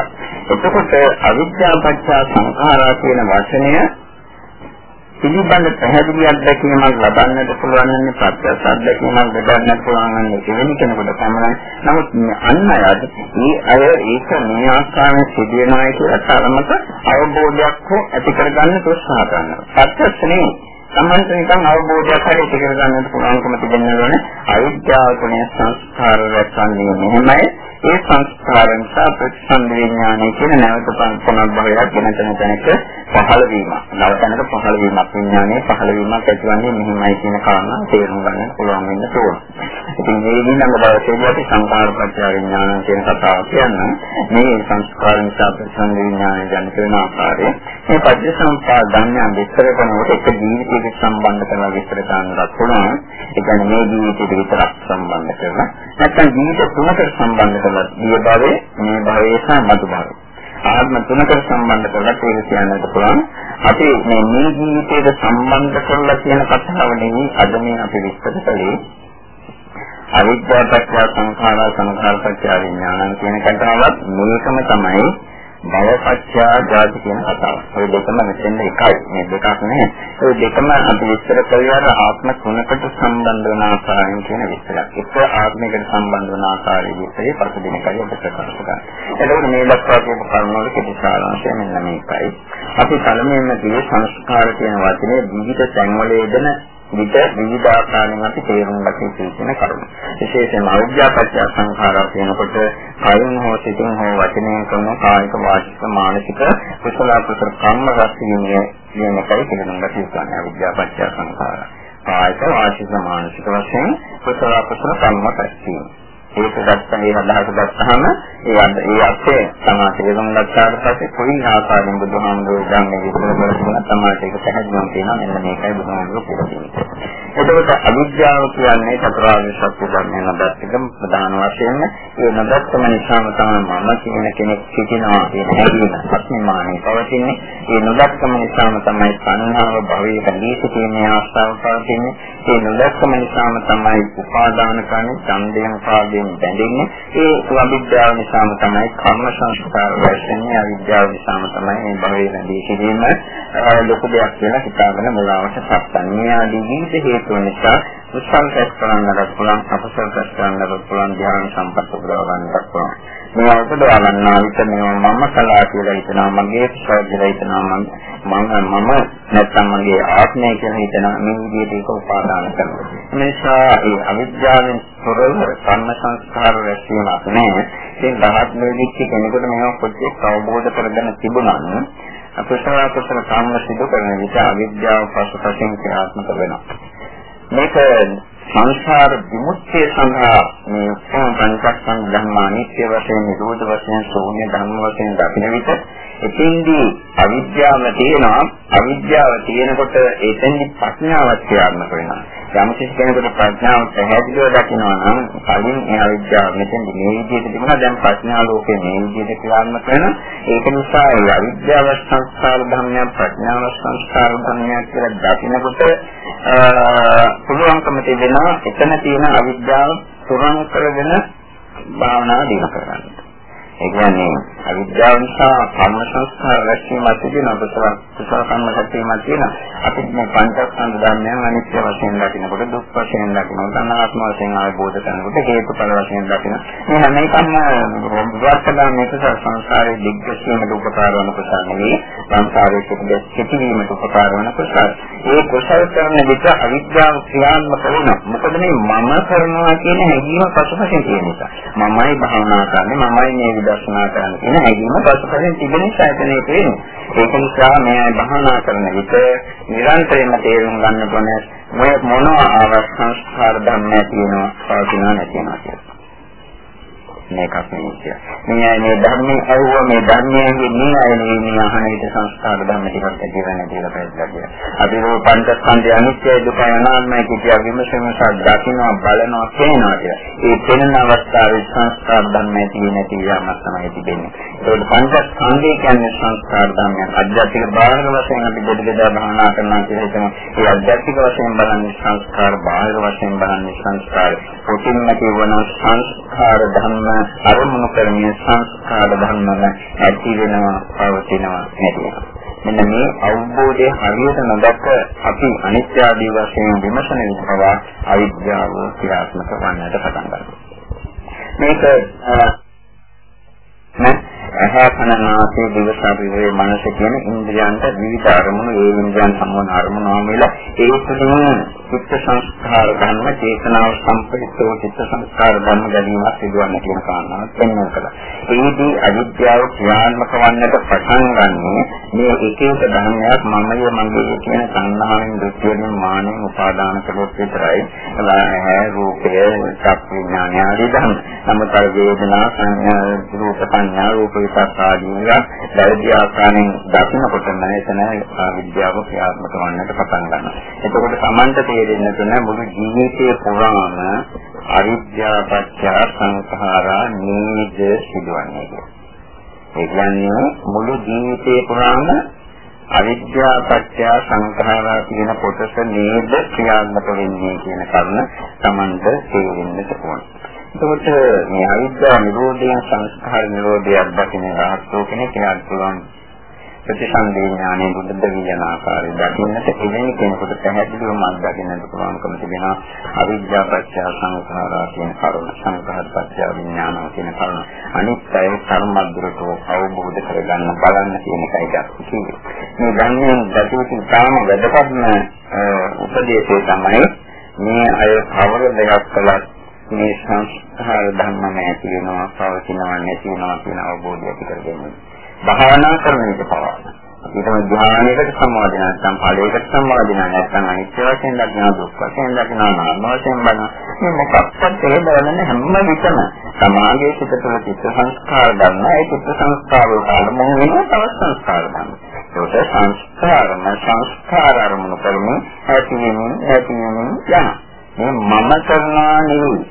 එතකොට අවිද්‍යාව පත්‍ය සංඛාරා කියන වචනය පිළිබඳ පැහැදිලි අත්දැකීමක් ලබන්නට පුළුවන් නම් ප්‍රත්‍යක්ෂ අත්දැකීමක් ලබන්නට පුළුවන් නම් දෙවෙනි කෙනෙකුට පමණයි. නමුත් අන් අයද මේ අය ඒක මේ ආකාරයෙන් සිදුවෙනවා කියලා තරමක අවබෝධයක් හෝ ඇති කරගන්න උත්සාහ කරනවා. ප්‍රත්‍යක්ෂ නෙවෙයි. සම්මත නිකන් අවබෝධයක් හරි ඇති කරගන්නට පුළුවන්කම තිබෙනවනේ. අවිද්‍යාව තුනේ සංස්කාර රැකන්නේ මෙහෙමයි. ඒ සංස්කාර නිසා ප්‍රතිසන්ද විඥානය කියන නැවත පුනර්භවයක් වෙන තැන තැනක පහළ වීම. නවතනක පහළ වීමක් විඥානයේ පහළ වීමක් ඇතිවන්නේ මෙහිමයි කියන කාරණා තේරුම් ගන්න පුළුවන් වෙන්න ඕන. ඉතින් මේ ඊළඟ දවසේදී අපි සංකාර පත්‍ය විඥාන කියන කතාව කියන්නේ මේ සංස්කාර නිසා ප්‍රතිසන්ද විඥානය ජනිත වෙන ආකාරය. මේ පටිච්චසමුප්පාද ධර්මයන් විස්තර කරනකොට එක ජීවිතයකට සම්බන්ධ කරලා විස්තර කරන්නත් පුළුවන්. ඒ කියන්නේ මේ ජීවිතයට විතරක් සම්බන්ධ කරලා නැත්නම් ජීවිත තුනකට සම්බන්ධ කරලා කරලා දිය භවයේ මේ භවයේ සහ මතු භවයේ ආත්ම තුනකට සම්බන්ධ කරලා ඒක කියන්නත් පුළුවන්. අපි මේ මේ ජීවිතයට සම්බන්ධ කරලා කියන කතාව නෙවෙයි අද මේ අපි විස්තර කළේ. අවිද්‍යාව පත්‍ය සංඛාරා සංඛාර පත්‍ය විඥානං කියන කතාවත් මේකම තමයි භවපච්චා ජාති කියන කතාව. ඔය දෙකම මෙතෙන් එකයි. මේ දෙකක් නේ. ඔය දෙකම අපි විස්තර කළාට ආත්ම තුනකට සම්බන්ධ වන ආකාරයෙන් කියන විස්තරයක්. එක ආත්මයකට සම්බන්ධ වන ආකාරයේ විස්තරය පසුදිනකයි ඔබ ප්‍රකාශ කරන්නේ. එතකොට මේ දක්වා කියපු කරුණවල කෙටි සාරාංශය මෙන්න මේකයි. අපි පළමුවෙන්ම කියේ සංස්කාර කියන වචනේ විවිධ තැන්වල යෙදෙන විද විවිධ ආකාරයෙන් අපි තේරුම් ගත යුතු වෙන කරුණු. විශේෂයෙන්ම අවිද්‍යාපත්‍ය සංඛාරා කියනකොට කයින් හෝ සිතින් හෝ වචනයෙන් කරන කායික වාචික මානසික කුසල කුසල කම්ම රැස්වීමේ කියන එකයි තේරුම් ගත යුතු වෙන අවිද්‍යාපත්‍ය සංඛාරා. කායික වාචික මානසික වශයෙන් කුසල කුසල කම්ම රැස්වීම. ඒක ගත්තා ඒ අදහස ගත්තාම ඒ ඒ අර්ථය තමයි තේරුම් ගත්තාට පස්සේ කොයි ආකාරයෙන් බුදුහාමුදුරුවෝ ගන්නේ විතර බලන තමයි ඒක පැහැදිලිවම තියෙනවා මෙන්න මේකයි බුදුහාමුදුරුවෝ කියලා කියන්නේ. එතකොට අවිද්‍යාව කියන්නේ චතුරාර්ය සත්‍ය ධර්මයන් අදත්තකම ප්‍රධාන වශයෙන් ඒ නදත්තම නිසාම තමයි මම කියන කෙනෙක් සිටිනවා කියන හැඟීම අත්මානේ පවතින්නේ. ඒ නදත්තම නිසාම තමයි සංහාව භවයේ කලී සිටීමේ ආස්තාව පවතින්නේ. ඒ නදත්තම නිසාම තමයි උපාදාන කරන්නේ ඡන්දයෙන් පාදයෙන් බැඳෙන්නේ. ඒ අවිද්‍යාව නිසාම තමයි කර්ම සංස්කාර වශයෙන් අවිද්‍යාව නිසාම තමයි මේ භවයේ රැඳී සිටීම ලොකු දෙයක් කියලා හිතාගෙන මුලාවට පත්න්නේ. ආදී විවිධ හේතු නිසා කුසල් රැස් කරන්නට පුළුවන් අපසල් රැස් කරන්නට පුළුවන් ධ්‍යාන සම්පත් උදව ගන්නට පුළුවන්. මේ උපදවා ගන්නා විට මේවා මම කළා කියලා හිතනවා මගේ කුසල් කියලා හිතනවා මම මම නැත්තම් මගේ ආත්මය කියලා හිතනවා මේ විදිහට ඒක උපාදාන කරනවා. මේ නිසා ඒ අවිද්‍යාවෙන් තොරව කර්ම සංස්කාර රැස්වීමක් නෑ. ඉතින් රහත් මෙදිච්ච කෙනෙකුට මේවා කොච්චර අවබෝධ කරගන්න තිබුණා අකුසල අකුසල කර්ම සිදු කරන විට අවිද්‍යාව පසුපසින් ක්‍රියාත්මක වෙනවා. මේක සංසාර විමුක්තිය සඳහා මේ උපම පංචස්කන්ධ ධර්ම අනිත්‍ය වශයෙන් නිරෝධ වශයෙන් ශූන්‍ය ධර්ම වශයෙන් දකින විට එතෙන්දී අවිද්‍යාව තියෙනවා. අවිද්‍යාව තියෙනකොට එතෙන්දි ප්‍රඥාවක් ක්‍රියාත්මක වෙනවා යම් කිසි කෙනෙකුට ප්‍රඥාව පැහැදිලිව දකිනවා නම් කලින් ඒ අවිද්‍යාව මෙතෙන් මේ විදිහට තිබුණා. දැන් ප්‍රඥා ලෝකේ මේ විදිහට ක්‍රියාත්මක වෙන ඒක නිසා ඒ අවිද්‍යාව සංස්කාර ධර්මයක් ප්‍රඥාව සංස්කාර ධර්මයක් කියලා දකිනකොට පුළුවන්කම තිබෙනවා එතන තියෙන අවිද්‍යාව තුරන් කරගෙන භාවනාව දිනු කරගන්න. ඒ කියන්නේ අවිද්‍යාව නිසා කර්ම සංස්කාර රැස්වීමක් තියෙන අපසල කුසල කර්ම රැස්වීමක් තියෙන අපි මේ පංචස්කන්ධ ධර්මයන් අනිත්‍ය වශයෙන් දකිනකොට දුක් වශයෙන් දකිනකොට අනාත්ම වශයෙන් අවබෝධ කරනකොට හේතුඵල වශයෙන් දකින. මේ හැම එකම වර්තමානයේ සංසාරයේ දිග්ගැසීමට උපකාර වන කුසල නෙවෙයි සංසාරයේ සිටිවීමට උපකාර වන කුසල. ඒ කුසල කරන විට අවිද්‍යාව ක්‍රියාත්මක වෙනවා. මොකද මේ මම කරනවා කියන හැඟීම පසුපසින් තියෙන නිසා. මමයි භාවනා කරන්නේ මමයි මේ විදර්ශනා කරන්න කියන හැඟීම පසුපසින් තිබෙන නිසා එතන ඒක වෙන්නේ. ඒක නිසා මේ භාවනා කරන විට නිරන්තරයෙන්ම තේරුම් ගන්න ඕනේ මොනවා අවස්ථාංස්කාර ධර්මයක් තියෙනවා පවතිනවා නැති වෙනවා කියලා. මේකක් නෙවෙයි. මේ මේ ධර්මයේ අයුව මේ ධර්මයේ මේ අය නෙවෙයි මේ අහන විට සංස්කාර ධර්ම ටිකක් ඇති වෙන කියලා පැහැදිලි. අපි මේ පංචස්කන්ධය අනිත්‍ය දුක අනාත්මයි කියන විමසීම සාධ දකින්නවා බලනවා කියනවා කියලා. ඒ පෙනෙන අවස්ථාවේ සංස්කාර ධර්මයේ තියෙන තියෙනම තමයි තිබෙන්නේ. ඒක පංචස්කන්ධය කියන්නේ සංස්කාර ධර්මයක්. අධ්‍යාත්මික බාහිර වශයෙන් අපි දෙද බෙදා භාවනා කරනවා කියලා හිතමු. ඒ අධ්‍යාත්මික වශයෙන් බලන්නේ සංස්කාර බාහිර වශයෙන් බලන්නේ සංස්කාර. කොටින්ම කියවන සංස්කාර ධර්ම අරමුණු කරමින් සංස්කාර ධර්මම ඇති වෙනවා පවතිනවා නැති වෙනවා. මෙන්න මේ අවබෝධය හරියට නොදැක අපි අනිත්‍ය ආදී වශයෙන් විමසන විට පවා අවිද්‍යාව ක්‍රියාත්මක වන්නට පටන් ගන්නවා. මේක ඇහැ කන නාසය දිව ශරීරයේ මනස කියන ඉන්ද්‍රියන්ට විවිධ අරමුණු ඒ ඉන්ද්‍රියන් සම්මෝහන අරමුණු වල ඒ තුළින් චිත්ත සංස්කාර ධර්ම චේතනාව සම්ප්‍රයුක්තව චිත්ත සංස්කාර ධර්ම ගැනීමක් සිදුවන්න කියන කාරණාව පෙන්වන්න කළා. ඒදී අවිද්‍යාව ක්‍රියාත්මක වන්නට පටන් ගන්නේ මේ එක එක ධර්මයක් මමයේ මගේ කියන සංහාවෙන් දෘෂ්ටියෙන් මානෙන් උපාදාන කළොත් විතරයි. ඇහැ රූපය චක්ක විඥාන ආදී ධර්ම. නමුත් වේදනා සංඥා රූප සංඥා රූප විපාක ආදී වැරදි ආකාරයෙන් දකින්නකොටම එතන විද්‍යාව ක්‍රියාත්මක වන්නට පටන් ගන්නවා. එතකොට සමන්ත තේරෙන්න තුන මුළු ජීවිතේ පුරාම අවිද්‍යාපත්‍ය සංඛාරා නීද සිදුවන්නේ කියලා. ඒ කියන්නේ මුළු ජීවිතේ පුරාම අවිද්‍යාපත්‍ය සංඛාරා කියන කොටස නේද ක්‍රියාත්මක වෙන්නේ කියන කරුණ Tamanda තේරෙන්නට ඕන. එතකොට මේ අවිද්‍යාව නිරෝධයෙන් සංස්කාර නිරෝධයක් දකින්න රහස්ෝ කෙනෙක් එයාට පුළුවන් ප්‍රතිසන්දී ඥානයේ බුද්ධ විඥාන ආකාරය දකින්නට එවැනි කෙනෙකුට පැහැදිලිවම අත්දකින්නට පුළුවන්කම තිබෙනවා. අවිද්‍යාව පත්‍ය සංඛාරා කියන කරුණ සංඛාර පත්‍ය විඥාන කියන කරුණ. අනිත්‍යය කර්මද්දරට අවබෝධ කරගන්න බලන්න කියන එකයි දැක්කේ. මේ ධර්මයෙන් දැකීමෙන් තාම වැදගත්ම උපදේශය තමයි මේ අය කවර දෙයක් කළත් මේ සංස්කාර ධර්මම ඇති වෙනවා පවතිනවා නැති වෙනවා කියන අවබෝධය ඇති කරගන්න. භාවනා කරන එක පවා. ඊටම ධ්‍යානයකට සම්මාදින නැත්නම් ඵලයකට සම්මාදින නැත්නම් අනිත්‍ය වශයෙන් දකින්න දුක් වශයෙන් දකින්න නාම වශයෙන් බලන මේ මොකක්වත් ඒ බලන හැම විටම සමාගයේ සිට තුළ චිත්ත සංස්කාර ගන්න ඒ චිත්ත සංස්කාර වලට අනුමත වෙන තව සංස්කාර ගන්න. ඒක සංස්කාරම සංස්කාර අරමුණු කරමින් ඇතිවීම ඇතිවීම යනවා. මේ මම කරනවා නෙවෙයි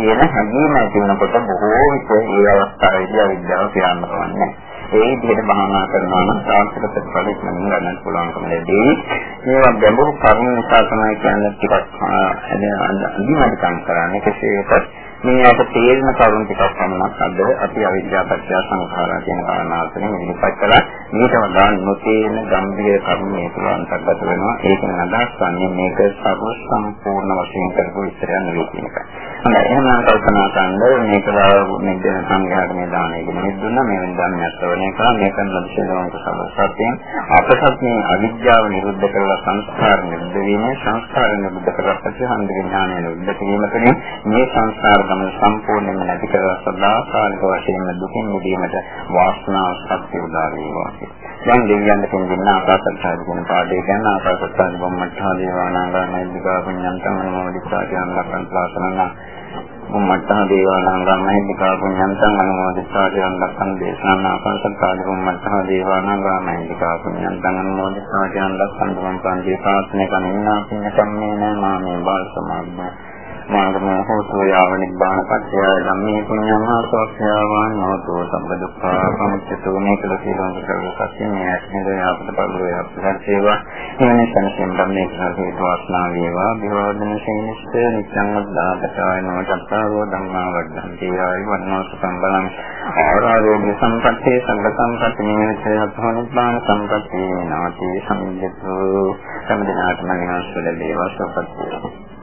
කියන හැඟීම ඇති වෙනකොට බොහෝ විට ඒ අවස්ථාවේදී අවිද්‍යාව ක්‍රියාත්මක වෙන්නේ. ඒ විදිහට භාවනා කරනවා නම් සාර්ථක ප්‍රතිඵල ඉක්මනින් ගන්න පුළුවන්කම ලැබෙයි. මේවා ගැඹුරු කරුණු නිසා තමයි කියන්නේ ටිකක් අඳිමඩකම් කරන්නේ කෙසේවත් මේ අප තේරෙන කරුණු ටිකක් පමණක් අද අපි අවිද්‍යාපත්‍ය සංඛාරා කියන කාරණාවලින් ඉදිරිපත් කළා. මේක වඩා නොතේරෙන ගැඹීර කරුණු මේ තුළ අන්තර්ගත වෙනවා. ඒකෙන් අදහස් වන්නේ මේක සර්ව සම්පූර්ණ වශයෙන් කරපු විස්තරයක් නෙවෙයි කියන එක. හොඳයි එහෙනම් කල්පනා කරන්න මේක මේ දෙන සංඝයාට මේ දාණය ගෙනෙන්න දුන්නා මේ වෙනදාම යස්සවණය කළා මේක නදිසලවන්ත සමස්තයෙන් අපසත් මේ අවිද්‍යාව නිරුද්ධ කරලා සංස්කාර නිරුද්ධ වීම සංස්කාර නිරුද්ධ කරලා ප්‍රතිහන්ද විඥානය නිරුද්ධ කිරීම තුළින් මේ සංස්කාර ගමන සම්පූර්ණයෙන්ම නැති කරලා සදාකාලික වශයෙන්ම දුකින් මිදීමට වාසනාව ශක්තිය උදා වේවා දැන් දෙවියන් දෙකින් ආකාශත්තාදී කියන පාඩේ ගැන ආකාශත්තාදී බොම්මඨා දේවානාගාමී දිගා පුඤ්ඤන්තං අනුමෝදිතා කියන ලක්ෂණ ප්‍රාසනනා බුම්මඨා දේවානාගාමී දිගා පුඤ්ඤන්තං අනුමෝදිතා කියන ලක්ෂණ දේශනා ආකාශත්තාදී බුම්මඨා දේවානාගාමී දිගා පුඤ්ඤන්තං අනුමෝදිතා කියන ලක්ෂණ සම්පන්දී ප්‍රාර්ථනා කරන ඉන්නා පුඤ්ඤ කම්මේන මාමේ බාල සමාගම මාර්ගම හෝතෝ යාව නිබ්බාන පත්‍ය ධම්මේ පුඤ්ඤමා සෝක්ඛ්‍යාවාන් හෝතෝ සම්බ දුක්ඛා පමුච්චතෝ මේකල සීලං කරව සත්‍යයෙන් ඇස්නද යාපත පරිලෝ යාපත සේවා එවැනි සංසම් ධම්මේ හේතු වාසනා වේවා. විවෝධන සේනිස්ස නිච්ඡං අද්දාතකාය නමතත්තාවෝ ධම්මා වඩ්ඩන්ති ආයි වන්නෝ සම්බලං ආරෝග්‍ය සම්පත්තේ සංඝ සම්පatti නිමිතේ අත්හොනිබ්බාන සම්පatti නාති සම්ජිතෝ සම්දිනාත්ම විනාශ වේවා සෝපත්තේ